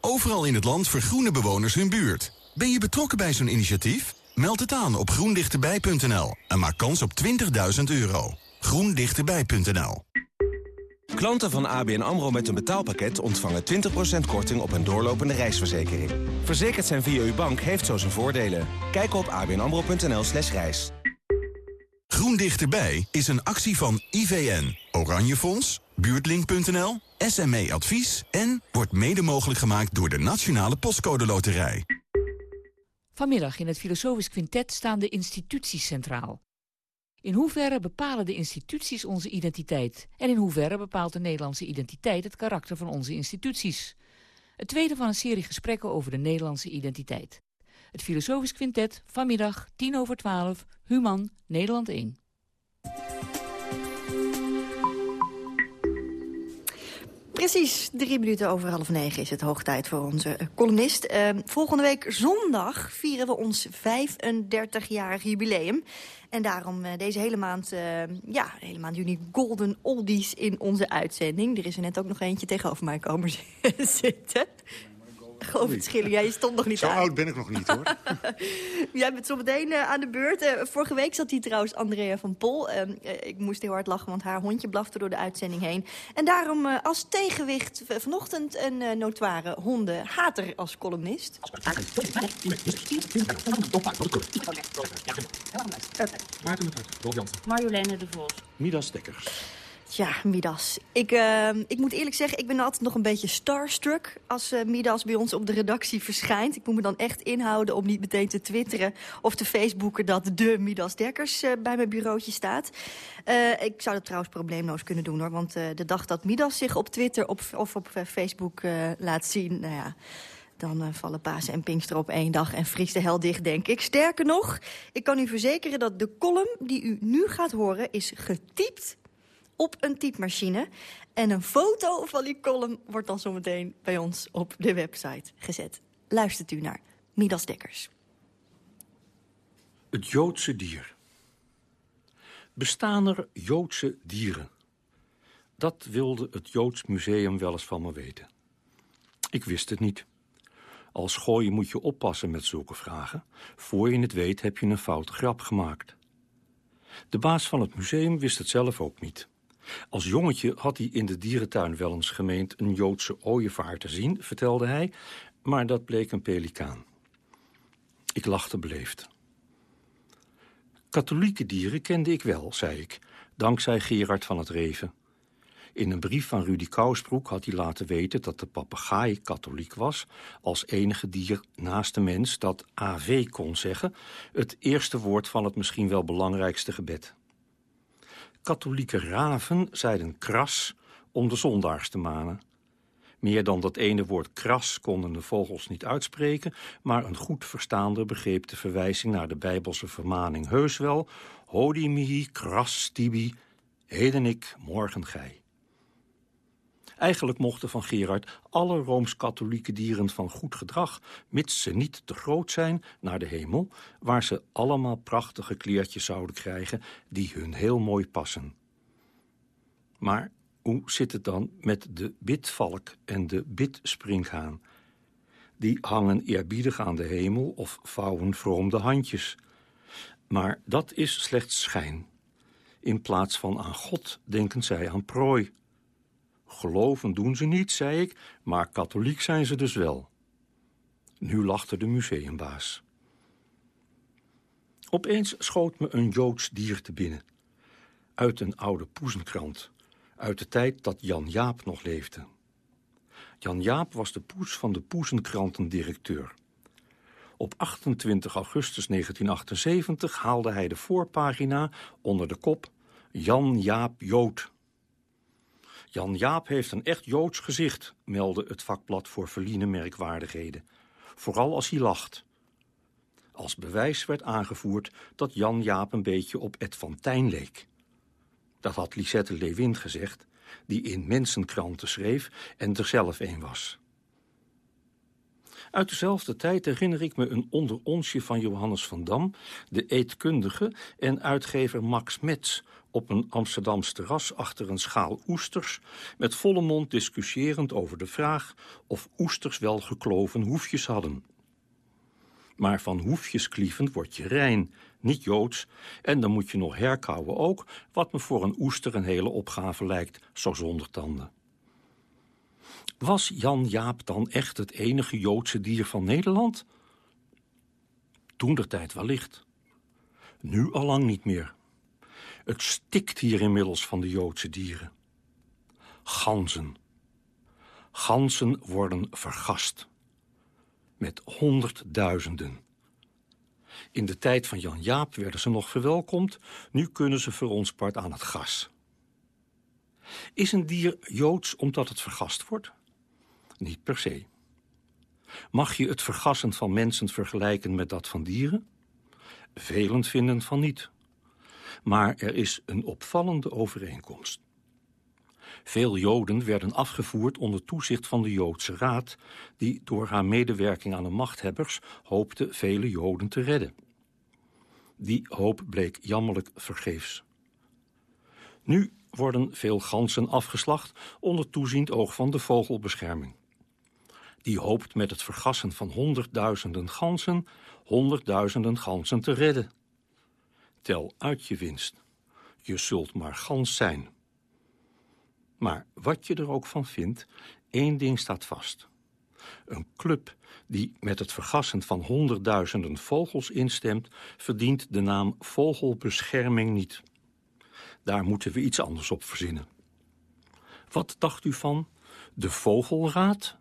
Overal in het land vergroenen bewoners hun buurt. Ben je betrokken bij zo'n initiatief? Meld het aan op groendichterbij.nl en maak kans op 20.000 euro. groendichterbij.nl Klanten van ABN AMRO met een betaalpakket ontvangen 20% korting op een doorlopende reisverzekering. Verzekerd zijn via uw bank heeft zo zijn voordelen. Kijk op abnamro.nl slash reis. Groen Dichterbij is een actie van IVN, Oranje Fonds, Buurtlink.nl, SME Advies... en wordt mede mogelijk gemaakt door de Nationale Postcode Loterij. Vanmiddag in het Filosofisch Quintet staan de instituties centraal. In hoeverre bepalen de instituties onze identiteit? En in hoeverre bepaalt de Nederlandse identiteit het karakter van onze instituties? Het tweede van een serie gesprekken over de Nederlandse identiteit. Het Filosofisch Quintet, vanmiddag, 10 over 12, Human, Nederland 1. Precies, drie minuten over half negen is het hoog tijd voor onze columnist. Uh, volgende week zondag vieren we ons 35-jarig jubileum. En daarom uh, deze hele maand, uh, ja, hele maand juni golden oldies in onze uitzending. Er is er net ook nog eentje tegenover mij komen zitten. Govert Schilling, ja, je stond nog niet Zo aan. oud ben ik nog niet, hoor. Jij bent zo meteen uh, aan de beurt. Uh, vorige week zat hier trouwens Andrea van Pol. Uh, ik moest heel hard lachen, want haar hondje blafte door de uitzending heen. En daarom als tegenwicht vanochtend een notoire hondenhater als columnist. Maarten. Marjoleine de Vos. Midas Dekkers. Ja, Midas. Ik, uh, ik moet eerlijk zeggen, ik ben altijd nog een beetje starstruck... als uh, Midas bij ons op de redactie verschijnt. Ik moet me dan echt inhouden om niet meteen te twitteren... of te facebooken dat de Midas Dekkers uh, bij mijn bureautje staat. ik zou dat trouwens probleemloos kunnen doen, hoor. Want de dag dat Midas zich op Twitter op, of op Facebook laat zien... Nou ja, dan vallen Pasen en Pinkster op één dag en vriest de hel dicht, denk ik. Sterker nog, ik kan u verzekeren dat de column die u nu gaat horen... is getypt op een typemachine. En een foto van die column wordt dan zometeen bij ons op de website gezet. Luistert u naar Midas Dekkers. Het Joodse dier. Bestaan er Joodse dieren? Dat wilde het Joods Museum wel eens van me weten. Ik wist het niet. Als gooien moet je oppassen met zulke vragen. Voor je het weet heb je een foute grap gemaakt. De baas van het museum wist het zelf ook niet. Als jongetje had hij in de dierentuin wel eens gemeend een Joodse ooievaar te zien, vertelde hij, maar dat bleek een pelikaan. Ik lachte beleefd. Katholieke dieren kende ik wel, zei ik, dankzij Gerard van het Reven. In een brief van Rudy Kousbroek had hij laten weten dat de papegaai katholiek was... als enige dier naast de mens dat AV kon zeggen... het eerste woord van het misschien wel belangrijkste gebed. Katholieke raven zeiden kras om de zondaars te manen. Meer dan dat ene woord kras konden de vogels niet uitspreken... maar een goed verstaander begreep de verwijzing naar de bijbelse vermaning heus wel... Hodi mihi kras tibi, heden ik, morgen gij. Eigenlijk mochten van Gerard alle Rooms-Katholieke dieren van goed gedrag... mits ze niet te groot zijn, naar de hemel... waar ze allemaal prachtige kleertjes zouden krijgen... die hun heel mooi passen. Maar hoe zit het dan met de bitvalk en de bitspringhaan? Die hangen eerbiedig aan de hemel of vouwen vroom de handjes. Maar dat is slechts schijn. In plaats van aan God denken zij aan prooi. Geloven doen ze niet, zei ik, maar katholiek zijn ze dus wel. Nu lachte de museumbaas. Opeens schoot me een Joods dier te binnen. Uit een oude poezenkrant. Uit de tijd dat Jan Jaap nog leefde. Jan Jaap was de poes van de poezenkrantendirecteur. Op 28 augustus 1978 haalde hij de voorpagina onder de kop Jan Jaap Jood. Jan Jaap heeft een echt Joods gezicht, meldde het vakblad voor verliene merkwaardigheden. vooral als hij lacht. Als bewijs werd aangevoerd dat Jan Jaap een beetje op Ed van Tijn leek. Dat had Lisette Lewin gezegd, die in mensenkranten schreef en er zelf een was. Uit dezelfde tijd herinner ik me een onderonsje van Johannes van Dam, de eetkundige en uitgever Max Metz, op een Amsterdams terras achter een schaal oesters, met volle mond discussiërend over de vraag of oesters wel gekloven hoefjes hadden. Maar van hoefjes klieven word je rein, niet joods, en dan moet je nog herkauwen ook, wat me voor een oester een hele opgave lijkt, zo zonder tanden. Was Jan Jaap dan echt het enige Joodse dier van Nederland? Toen der tijd wellicht. Nu allang niet meer. Het stikt hier inmiddels van de Joodse dieren. Ganzen. Ganzen worden vergast. Met honderdduizenden. In de tijd van Jan Jaap werden ze nog verwelkomd, nu kunnen ze voor ons part aan het gas. Is een dier Joods omdat het vergast wordt? Niet per se. Mag je het vergassen van mensen vergelijken met dat van dieren? Velen vinden van niet. Maar er is een opvallende overeenkomst. Veel Joden werden afgevoerd onder toezicht van de Joodse Raad, die door haar medewerking aan de machthebbers hoopte vele Joden te redden. Die hoop bleek jammerlijk vergeefs. Nu worden veel ganzen afgeslacht onder toeziend oog van de vogelbescherming. Die hoopt met het vergassen van honderdduizenden ganzen honderdduizenden ganzen te redden. Tel uit je winst. Je zult maar gans zijn. Maar wat je er ook van vindt, één ding staat vast. Een club die met het vergassen van honderdduizenden vogels instemt... verdient de naam vogelbescherming niet. Daar moeten we iets anders op verzinnen. Wat dacht u van de Vogelraad?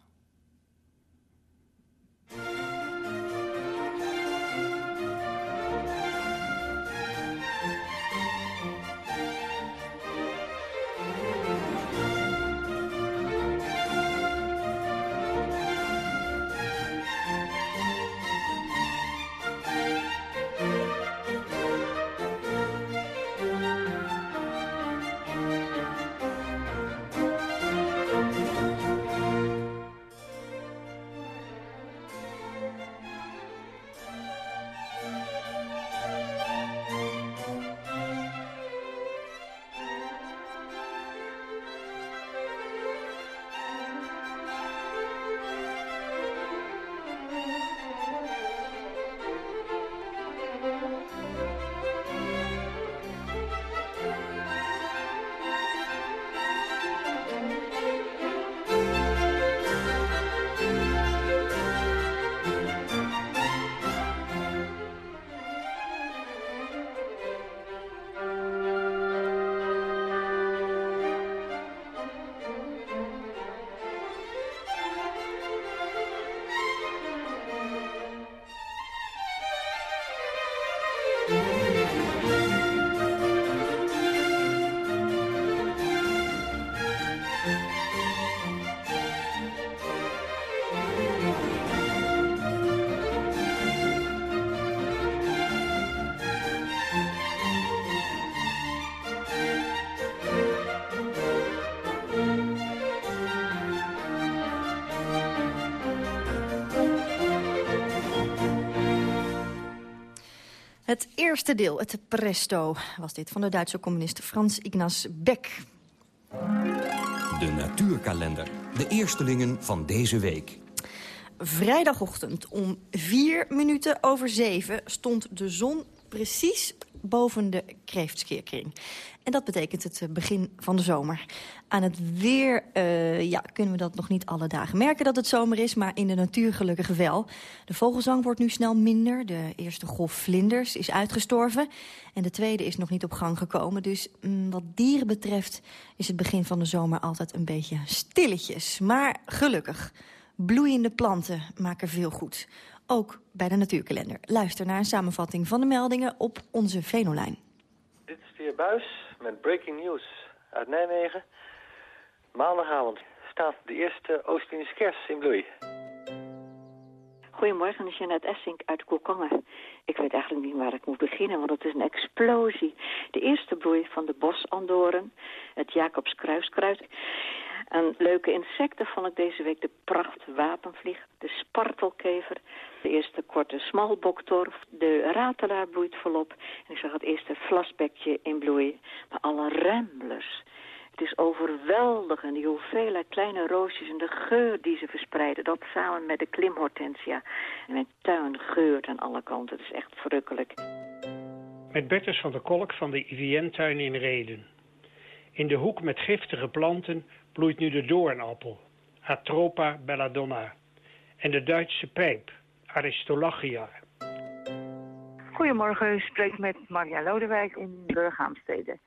Eerste deel, het presto, was dit van de Duitse communist Frans Ignaz Beck. De natuurkalender. De eerstelingen van deze week. Vrijdagochtend om vier minuten over zeven stond de zon precies boven de kreeftskeerkring. En dat betekent het eh, begin van de zomer. Aan het weer uh, ja, kunnen we dat nog niet alle dagen merken dat het zomer is... maar in de natuur gelukkig wel. De vogelzang wordt nu snel minder. De eerste golf vlinders is uitgestorven. En de tweede is nog niet op gang gekomen. Dus mm, wat dieren betreft is het begin van de zomer altijd een beetje stilletjes. Maar gelukkig, bloeiende planten maken veel goed ook bij de Natuurkalender. Luister naar een samenvatting van de meldingen op onze Venolijn. Dit is de heer Buis met breaking news uit Nijmegen. Maandagavond staat de eerste Oost-Indische kers in bloei. Goedemorgen, is Jeanette Essink uit Koekangen. Ik weet eigenlijk niet waar ik moet beginnen, want het is een explosie. De eerste bloei van de bosandoren, het Jacobskruiskruid. En leuke insecten vond ik deze week de prachtwapenvlieg, de spartelkever, de eerste korte smalboktorf, de ratelaar bloeit volop. En ik zag het eerste vlasbekje in bloei, maar alle remblers. Het is overweldigend, die hoeveelheid kleine roosjes en de geur die ze verspreiden. Dat samen met de klimhortensia. En mijn tuin geurt aan alle kanten. Het is echt verrukkelijk. Met Bertus van der Kolk van de IVN-tuin in Reden. In de hoek met giftige planten bloeit nu de doornappel, Atropa belladonna, en de Duitse pijp, Aristolochia. Goedemorgen, u spreekt met Maria Lodewijk in Burghaamstede.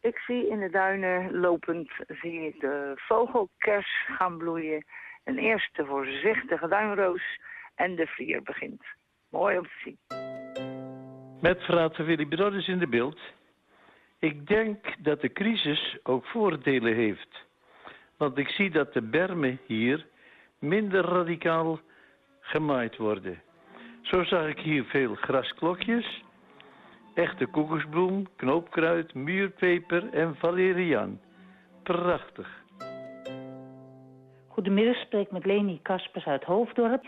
Ik zie in de duinen lopend zie ik de vogelkers gaan bloeien. Een eerste voorzichtige duinroos en de vlier begint. Mooi om te zien. Met frater Willy Brothers in de beeld. Ik denk dat de crisis ook voordelen heeft. Want ik zie dat de bermen hier minder radicaal gemaaid worden. Zo zag ik hier veel grasklokjes, echte koekoesbloem, knoopkruid, muurpeper en valeriaan. Prachtig. Goedemiddag, spreek met Leni Kaspers uit Hoofddorp.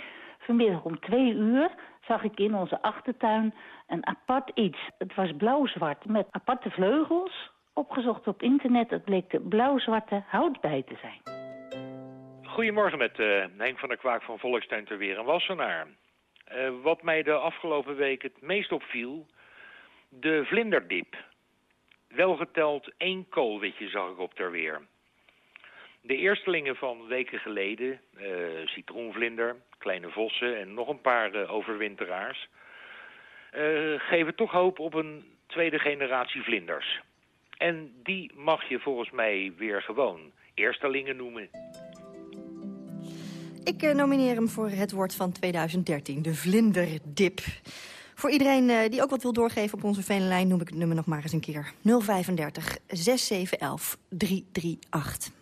Vanmiddag om twee uur zag ik in onze achtertuin een apart iets. Het was blauw-zwart met aparte vleugels. Opgezocht op internet, het bleek de blauw-zwarte houtbij te zijn. Goedemorgen met uh, Henk van der Kwaak van Volkstuin ter Weer en Wassenaar. Uh, wat mij de afgelopen week het meest opviel, de vlinderdip. Welgeteld één koolwitje zag ik op ter weer. De eerstelingen van weken geleden, uh, citroenvlinder, kleine vossen en nog een paar uh, overwinteraars... Uh, geven toch hoop op een tweede generatie vlinders. En die mag je volgens mij weer gewoon eerstelingen noemen. Ik nomineer hem voor het woord van 2013, de vlinderdip. Voor iedereen die ook wat wil doorgeven op onze venenlijn... noem ik het nummer nog maar eens een keer. 035 6711 338.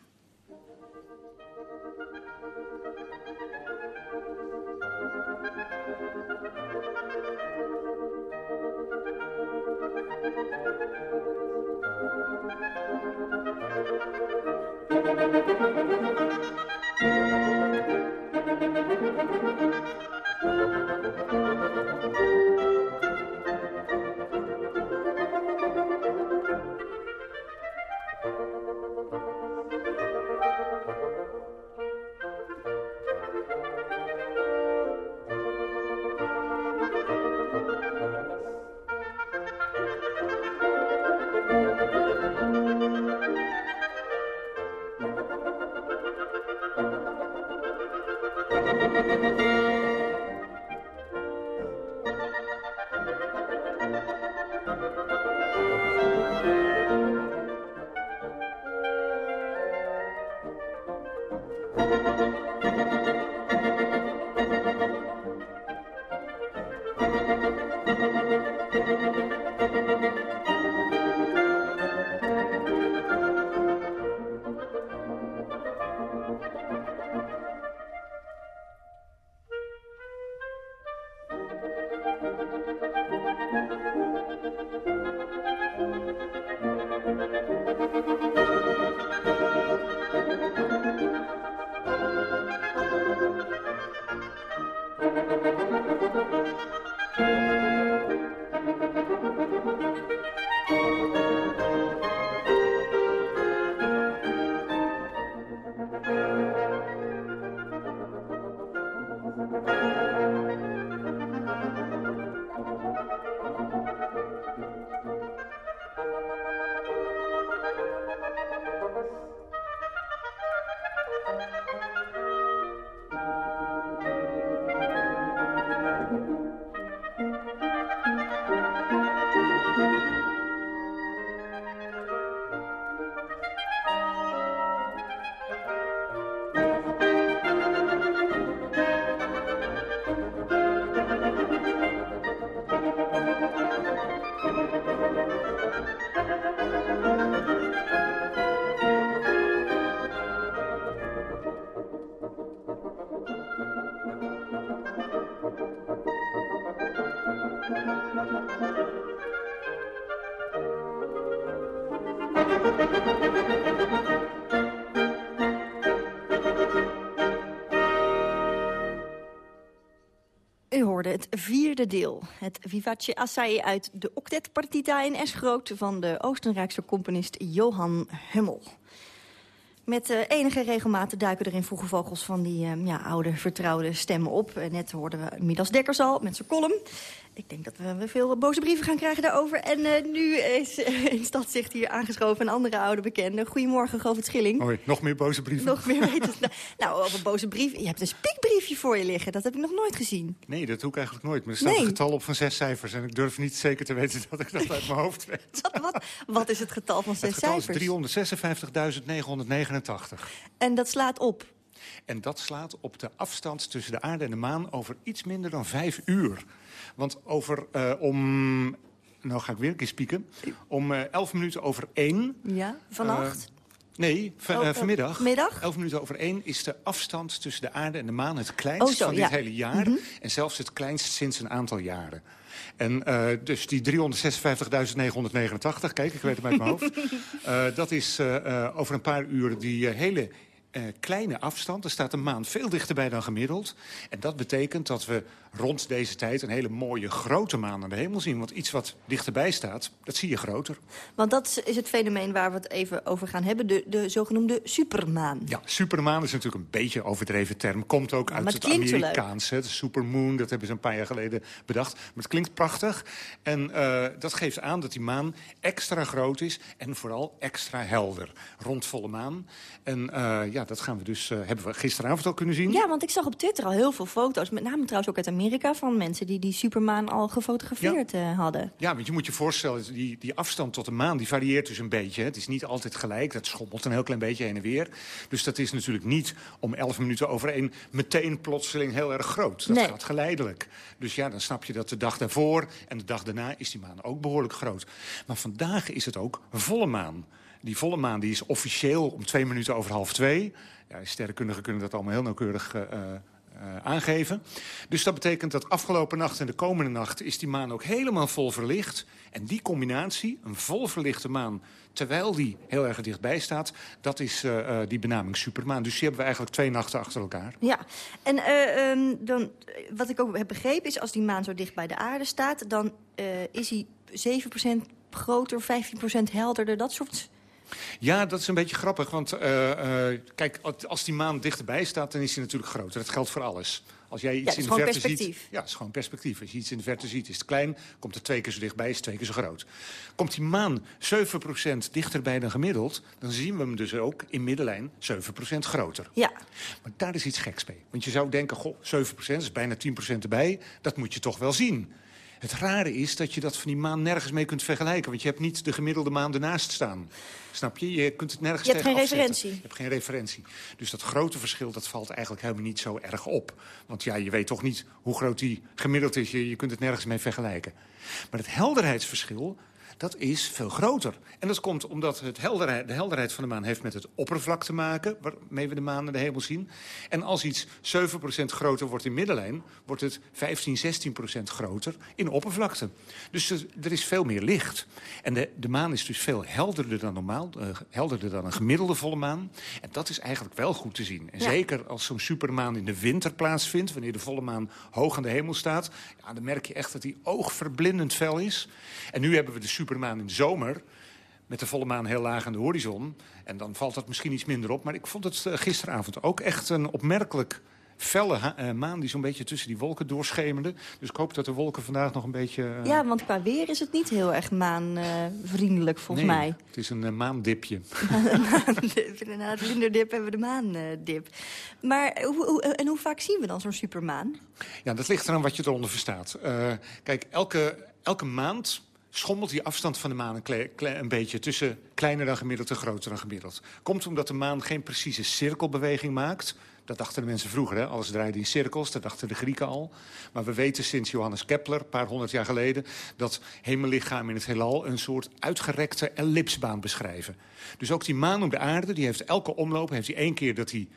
het vierde deel, het Vivace Assai uit de Octetpartita in S groot van de Oostenrijkse componist Johan Hummel. Met uh, enige regelmaat duiken er in Vroege Vogels van die uh, ja, oude vertrouwde stemmen op. Uh, net hoorden we Midas Dekkers al met zijn column. Ik denk dat we veel boze brieven gaan krijgen daarover. En nu is in Stadzicht hier aangeschoven een andere oude bekende. Goedemorgen, Govert Schilling. Hoi, nog meer boze brieven? Nog meer weten. nou, over boze brieven. Je hebt een spiekbriefje voor je liggen. Dat heb ik nog nooit gezien. Nee, dat doe ik eigenlijk nooit. Maar er staat Nee. een getal op van zes cijfers. En ik durf niet zeker te weten dat ik dat uit mijn hoofd weet. Wat, wat, wat is het getal van zes Het getal cijfers? is 356.989. En dat slaat op. En dat slaat op de afstand tussen de aarde en de maan over iets minder dan vijf uur. Want over eh, om... Nou ga ik weer een keer spieken. Om eh, elf minuten over één... Ja, vannacht. eh, Nee, v- Oh, vanmiddag. middag? 11 minuten over één is de afstand tussen de aarde en de maan het kleinst Oh, zo, van dit ja. hele jaar. Mhm. En zelfs het kleinst sinds een aantal jaren. En dus die 356.989, kijk, ik weet het uit mijn hoofd. Dat is over een paar uur die hele kleine afstand. Er staat een maan veel dichterbij dan gemiddeld. En dat betekent dat we rond deze tijd een hele mooie grote maan aan de hemel zien. Want iets wat dichterbij staat, dat zie je groter. Want dat is het fenomeen waar we het even over gaan hebben. De, de zogenoemde supermaan. Ja, supermaan is natuurlijk een beetje een overdreven term. Komt ook uit maar het, het. Amerikaanse. De supermoon, dat hebben ze een paar jaar geleden bedacht. Maar het klinkt prachtig. En eh, dat geeft aan dat die maan extra groot is. En vooral extra helder. Rond volle maan. En eh, ja, dat gaan we dus, eh, hebben we gisteravond al kunnen zien. Ja, want ik zag op Twitter al heel veel foto's. Met name trouwens ook uit Amerika. Van mensen die die supermaan al gefotografeerd eh, hadden. Ja, want je moet je voorstellen, die, die afstand tot de maan die varieert dus een beetje. Het is niet altijd gelijk, dat schommelt een heel klein beetje heen en weer. Dus dat is natuurlijk niet om 11 minuten over één meteen plotseling heel erg groot. Dat Nee. gaat geleidelijk. Dus ja, dan snap je dat de dag daarvoor en de dag daarna is die maan ook behoorlijk groot. Maar vandaag is het ook volle maan. Die volle maan die is officieel om twee minuten over half twee. Ja, sterrenkundigen kunnen dat allemaal heel nauwkeurig eh, eh, aangeven. Dus dat betekent dat afgelopen nacht en de komende nacht... is die maan ook helemaal vol verlicht. En die combinatie, een vol verlichte maan... terwijl die heel erg dichtbij staat... dat is eh, eh, die benaming supermaan. Dus die hebben we eigenlijk twee nachten achter elkaar. Ja, en eh, ehm, dan, eh, wat ik ook heb begrepen is... als die maan zo dicht bij de aarde staat... dan eh, is hij 7% groter, 15% helderder, dat soort... Ja, dat is een beetje grappig. Want eh, eh, kijk, als die maan dichterbij staat, dan is hij natuurlijk groter. Dat geldt voor alles. Als jij iets in de verte ziet. Ja, het is gewoon perspectief. Als je iets in de verte ziet, is het klein. Komt het twee keer zo dichtbij, is het twee keer zo groot. Komt die maan 7% dichterbij dan gemiddeld, dan zien we hem dus ook in middenlijn 7% groter. Ja. Maar daar is iets geks mee. Want je zou denken, goh, 7% is bijna 10% erbij. Dat moet je toch wel zien. Het rare is dat je dat van die maan nergens mee kunt vergelijken. Want je hebt niet de gemiddelde maan ernaast staan. Snap je? Je kunt het nergens Je hebt tegen geen afzetten. referentie. Je hebt geen referentie. Dus dat grote verschil dat valt eigenlijk helemaal niet zo erg op. Want ja, je weet toch niet hoe groot die gemiddeld is. Je, je kunt het nergens mee vergelijken. Maar het helderheidsverschil, dat is veel groter. En dat komt omdat het helderheid, de helderheid van de maan heeft met het oppervlak te maken... waarmee we de maan en de hemel zien. En als iets 7% groter wordt in middenlijn... wordt het 15, 16% groter in oppervlakte. Dus er, is veel meer licht. En de, de maan is dus veel helderder dan normaal. eh, helderder dan een gemiddelde volle maan. En dat is eigenlijk wel goed te zien. En Ja. zeker als zo'n supermaan in de winter plaatsvindt... wanneer de volle maan hoog aan de hemel staat... Ja, dan merk je echt dat die oogverblindend fel is. En nu hebben we de supermaan in de zomer met de volle maan heel laag aan de horizon. En dan valt dat misschien iets minder op. Maar ik vond het eh, gisteravond ook echt een opmerkelijk felle eh, maan... die zo'n beetje tussen die wolken doorschemerde. Dus ik hoop dat de wolken vandaag nog een beetje... eh, Ja, want qua weer is het niet heel erg maanvriendelijk, volgens nee, mij. het is een maandipje. Na het vlinderdip hebben we de maandip. Maar hoe, hoe- en hoe vaak zien we dan zo'n supermaan? Ja, dat ligt eraan wat je eronder verstaat. Kijk, elke, elke maand schommelt die afstand van de maan een, beetje... tussen kleiner dan gemiddeld en groter dan gemiddeld. Komt omdat de maan geen precieze cirkelbeweging maakt... Dat dachten de mensen vroeger, hè? alles draaide in cirkels. Dat dachten de Grieken al. Maar we weten sinds Johannes Kepler, een paar honderd jaar geleden... dat hemellichamen in het heelal een soort uitgerekte ellipsbaan beschrijven. Dus ook die maan om de aarde, die heeft elke omloop... heeft hij één keer dat hij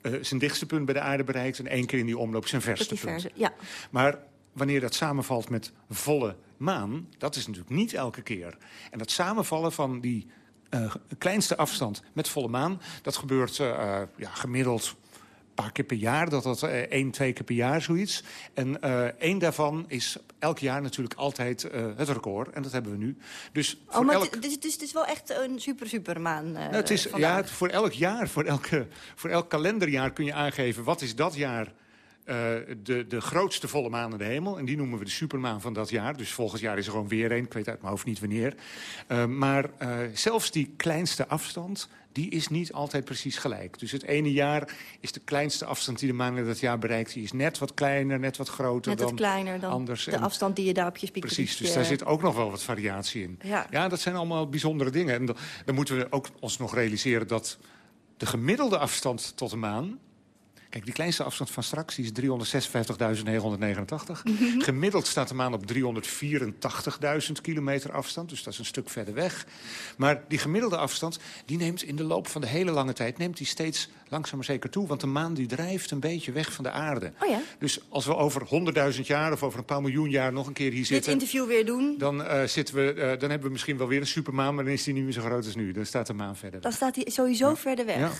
eh, zijn dichtste punt bij de aarde bereikt... en één keer in die omloop zijn verste punt. ja. Maar wanneer dat samenvalt met volle maan, dat is natuurlijk niet elke keer. En dat samenvallen van die uh, kleinste afstand met volle maan... dat gebeurt uh, uh, ja, gemiddeld een paar keer per jaar. Dat dat één, twee keer per jaar zoiets. En één daarvan is elk jaar natuurlijk altijd het record. En dat hebben we nu. Dus oh, maar elk... dus, dus het is wel echt een super, super maan nou, het is, Ja, voor elk jaar, voor, elke, voor elk kalenderjaar kun je aangeven... wat is dat jaar uh, de, de grootste volle maan in de hemel. En die noemen we de supermaan van dat jaar. Dus volgend jaar is er gewoon weer een. Ik weet uit mijn hoofd niet wanneer. Uh, maar uh, zelfs die kleinste afstand, die is niet altijd precies gelijk. Dus het ene jaar is de kleinste afstand die de maan in dat jaar bereikt... die is net wat kleiner, net wat groter net wat dan kleiner dan anders. de en afstand die je daar op je spiek Precies, dus daar zit ook nog wel wat variatie in. Ja, ja dat zijn allemaal bijzondere dingen. En dan, dan moeten we ook ons nog realiseren dat de gemiddelde afstand tot de maan Kijk, die kleinste afstand van straks is 356.989. Gemiddeld staat de maan op 384.000 kilometer afstand. Dus dat is een stuk verder weg. Maar die gemiddelde afstand die neemt in de loop van de hele lange tijd... neemt die steeds langzaam maar zeker toe. Want de maan die drijft een beetje weg van de aarde. Oh ja? Dus als we over 100.000 jaar of over een paar miljoen jaar... nog een keer hier zitten... Dit interview weer doen... Dan, uh, zitten we, uh, dan hebben we misschien wel weer een supermaan... maar dan is die niet meer zo groot als nu. Dan staat de maan verder Dan staat hij sowieso ja. verder weg. Ja.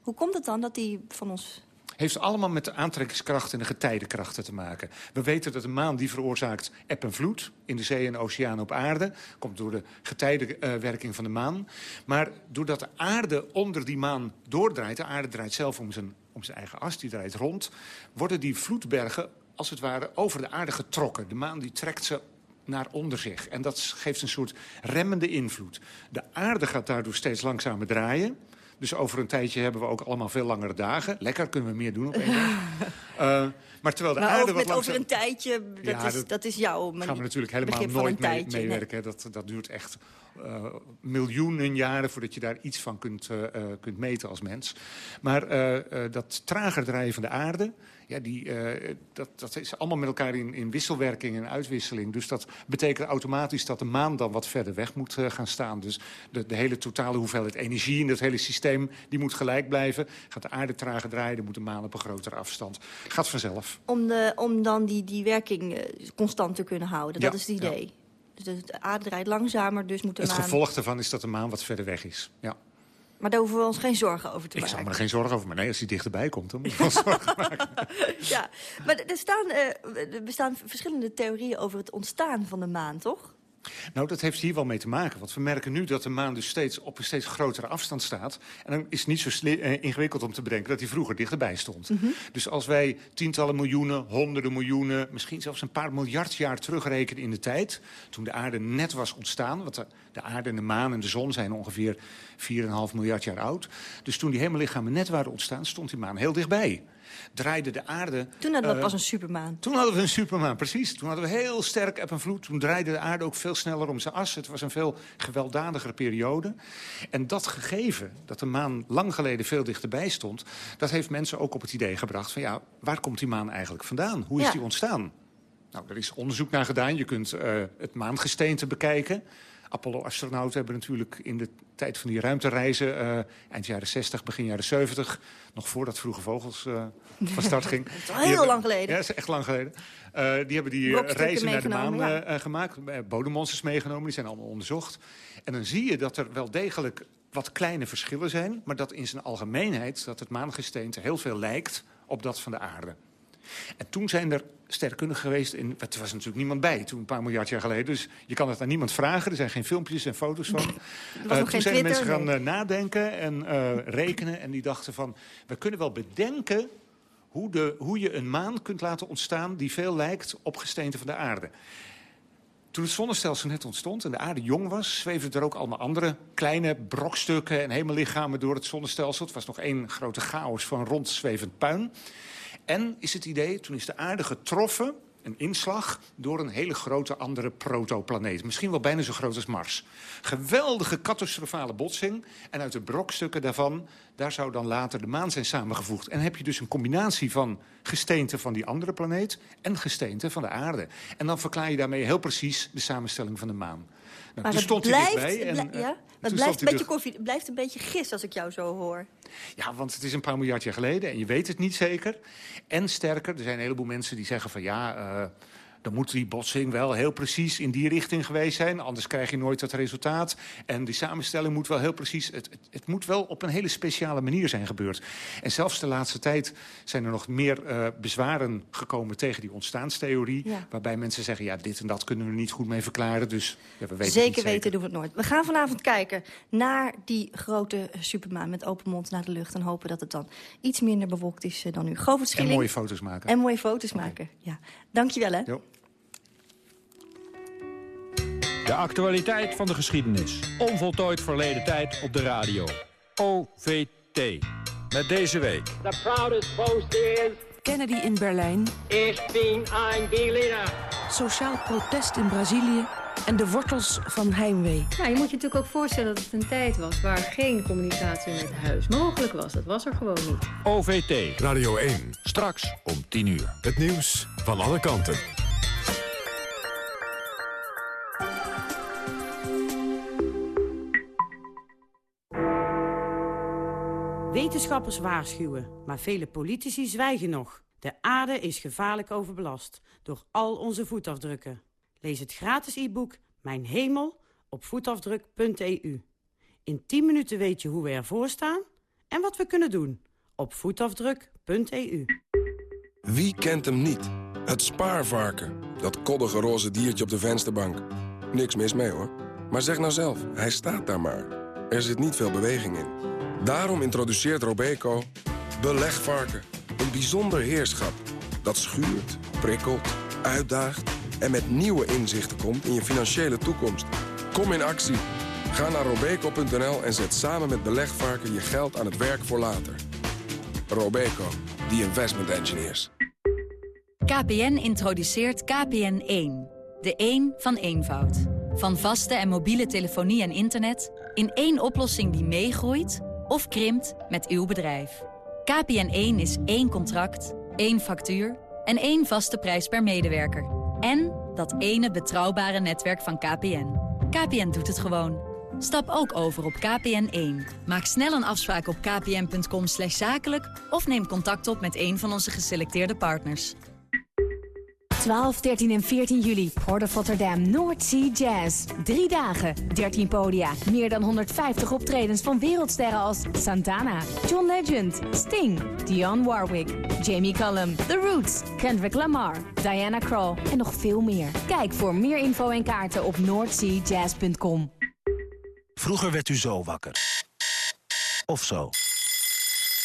Hoe komt het dan dat die van ons heeft allemaal met de aantrekkingskracht en de getijdenkrachten te maken. We weten dat de maan die veroorzaakt eb en vloed in de zee en oceaan op aarde. Komt door de getijdenwerking van de maan. Maar doordat de aarde onder die maan doordraait... de aarde draait zelf om zijn, om zijn eigen as, die draait rond... worden die vloedbergen als het ware over de aarde getrokken. De maan die trekt ze naar onder zich. En dat geeft een soort remmende invloed. De aarde gaat daardoor steeds langzamer draaien... Dus over een tijdje hebben we ook allemaal veel langere dagen. Lekker, kunnen we meer doen op één dag. uh, maar terwijl de maar aarde over, wat langzaam... over een tijdje, dat, ja, is, dat, dat is jouw gaan we natuurlijk helemaal nooit mee, tijdje, meewerken. Nee. Dat, dat duurt echt uh, miljoenen jaren voordat je daar iets van kunt, uh, kunt meten als mens. Maar dat trager draaien van de aarde... Ja, die, uh, dat, dat is allemaal met elkaar in, in wisselwerking en uitwisseling. Dus dat betekent automatisch dat de maan dan wat verder weg moet uh, gaan staan. Dus de, de hele totale hoeveelheid energie in dat hele systeem... die moet gelijk blijven. Gaat de aarde trager draaien, dan moet de maan op een grotere afstand. Gaat vanzelf. Om, de, om dan die, die werking constant te kunnen houden, ja, dat is het idee. Ja. Dus de aarde draait langzamer, dus moet de het maan... gevolg daarvan is dat de maan wat verder weg is, ja. Maar daar hoeven we ons geen zorgen over te maken. Ik zou me er geen zorgen over maken. Nee, als hij dichterbij komt, dan moet je wel zorgen maken. ja, maar er, staan, uh, er bestaan verschillende theorieën over het ontstaan van de maan, toch? Nou, dat heeft hier wel mee te maken. Want we merken nu dat de maan dus steeds op een steeds grotere afstand staat. En dan is het niet zo uh, ingewikkeld om te bedenken dat hij vroeger dichterbij stond. Mhm. Mm -hmm. Dus als wij tientallen miljoenen, honderden miljoenen... misschien zelfs een paar miljard jaar terugrekenen in de tijd... toen de aarde net was ontstaan... want de, de aarde en de maan en de zon zijn ongeveer 4,5 miljard jaar oud. Dus toen die hemellichamen net waren ontstaan, stond die maan heel dichtbij draaide de aarde... Toen hadden we uh, pas een supermaan. Toen hadden we een supermaan, precies. Toen hadden we heel sterk eb en vloed. Toen draaide de aarde ook veel sneller om zijn as. Het was een veel gewelddadigere periode. En dat gegeven, dat de maan lang geleden veel dichterbij stond... dat heeft mensen ook op het idee gebracht van... ja, waar komt die maan eigenlijk vandaan? Hoe is Ja. die ontstaan? Nou, er is onderzoek naar gedaan. Je kunt uh, het maangesteente bekijken. Apollo-astronauten hebben natuurlijk in de tijd van die ruimtereizen... Uh, eind jaren 60, begin jaren 70... nog voordat Vroege Vogels uh, van start ging... Dat is heel lang geleden. Ja, dat is echt lang geleden. Uh, die hebben die reizen naar de maan ja. gemaakt. Bodemmonsters meegenomen, die zijn allemaal onderzocht. En dan zie je dat er wel degelijk wat kleine verschillen zijn... maar dat in zijn algemeenheid dat het maangesteente heel veel lijkt op dat van de aarde. En toen zijn er sterrenkundigen geweest... In, er was natuurlijk niemand bij toen, een paar miljard jaar geleden. Dus je kan het aan niemand vragen. Er zijn geen filmpjes en foto's van. nog toen zijn Twitter, mensen gaan nee. eh, nadenken en eh, rekenen. En die dachten van, we kunnen wel bedenken... Hoe, de, hoe je een maan kunt laten ontstaan die veel lijkt op gesteente van de aarde. Toen het zonnestelsel net ontstond en de aarde jong was... zweefden er ook allemaal andere kleine brokstukken en hemellichamen door het zonnestelsel. Het was nog één grote chaos van rondzwevend puin. En is het idee, toen is de aarde getroffen, een inslag... door een hele grote andere protoplaneet. Misschien wel bijna zo groot als Mars. Geweldige catastrofale botsing. En uit de brokstukken daarvan, daar zou dan later de maan zijn samengevoegd. En heb je dus een combinatie van gesteente van die andere planeet... en gesteente van de aarde. En dan verklaar je daarmee heel precies de samenstelling van de maan. Nou, Maar toen het stond blijft, dichtbij. En, eh, ja? Het blijft een, beetje koffie, het blijft een beetje gist als ik jou zo hoor. Ja, want het is een paar miljard jaar geleden en je weet het niet zeker. En sterker, er zijn een heleboel mensen die zeggen van ja... eh, dan moet die botsing wel heel precies in die richting geweest zijn. Anders krijg je nooit dat resultaat. En die samenstelling moet wel heel precies... Het, het, het moet wel op een hele speciale manier zijn gebeurd. En zelfs de laatste tijd zijn er nog meer uh, bezwaren gekomen tegen die ontstaanstheorie. Ja. Waarbij mensen zeggen, ja, dit en dat kunnen we er niet goed mee verklaren. Dus ja, we weten zeker, zeker weten doen we het nooit. We gaan vanavond kijken naar die grote supermaan met open mond naar de lucht. En hopen dat het dan iets minder bewolkt is uh, dan nu. Govert Schilling. En mooie foto's maken. En mooie foto's okay. maken, ja. Dankjewel, hè. Jo. De actualiteit van de geschiedenis. Onvoltooid verleden tijd op de radio. OVT. Met deze week. The proudest boast is... Kennedy in Berlijn. Ich bin ein Berliner. Sociaal protest in Brazilië. En de wortels van heimwee. Nou, je moet je natuurlijk ook voorstellen dat het een tijd was... waar geen communicatie met huis mogelijk was. Dat was er gewoon niet. OVT. Radio 1. Straks om 10 uur. Het nieuws van alle kanten. Wetenschappers waarschuwen, maar vele politici zwijgen nog. De aarde is gevaarlijk overbelast door al onze voetafdrukken. Lees het gratis e-book Mijn Hemel op voetafdruk.eu. In 10 minuten weet je hoe we ervoor staan en wat we kunnen doen op voetafdruk.eu. Wie kent hem niet? Het spaarvarken. Dat koddige roze diertje op de vensterbank. Niks mis mee hoor. Maar zeg nou zelf, hij staat daar maar. Er zit niet veel beweging in. Daarom introduceert Robeco belegvarken. Een bijzonder heerschap dat schuurt, prikkelt, uitdaagt... en met nieuwe inzichten komt in je financiële toekomst. Kom in actie. Ga naar robeco.nl en zet samen met belegvarken je geld aan het werk voor later. Robeco, the investment engineers. KPN introduceert KPN1. De 1 van eenvoud. Van vaste en mobiele telefonie en internet... in één oplossing die meegroeit of krimpt met uw bedrijf. KPN1 is één contract, één factuur en één vaste prijs per medewerker. En dat ene betrouwbare netwerk van KPN. KPN doet het gewoon. Stap ook over op KPN1. Maak snel een afspraak op kpn.com zakelijk... of neem contact op met een van onze geselecteerde partners. 12, 13 en 14 juli. Port of Rotterdam North Sea Jazz. Drie dagen, 13 podia. Meer dan 150 optredens van wereldsterren als Santana, John Legend, Sting, Dionne Warwick, Jamie Cullum, The Roots, Kendrick Lamar, Diana Krall en nog veel meer. Kijk voor meer info en kaarten op northseajazz.com. Vroeger werd u zo wakker. Of zo.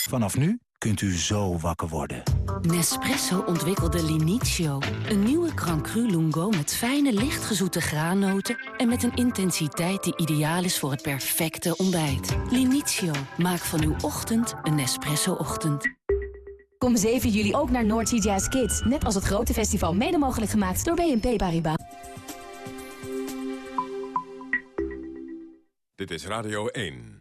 Vanaf nu kunt u zo wakker worden. Nespresso ontwikkelde Linizio. Een nieuwe Grand Cru Lungo met fijne, lichtgezoete graannoten... en met een intensiteit die ideaal is voor het perfecte ontbijt. Linizio, maak van uw ochtend een Nespresso-ochtend. Kom 7 juli ook naar Noordsea Jazz Kids. Net als het grote festival mede mogelijk gemaakt door BNP Paribas. Dit is Radio 1.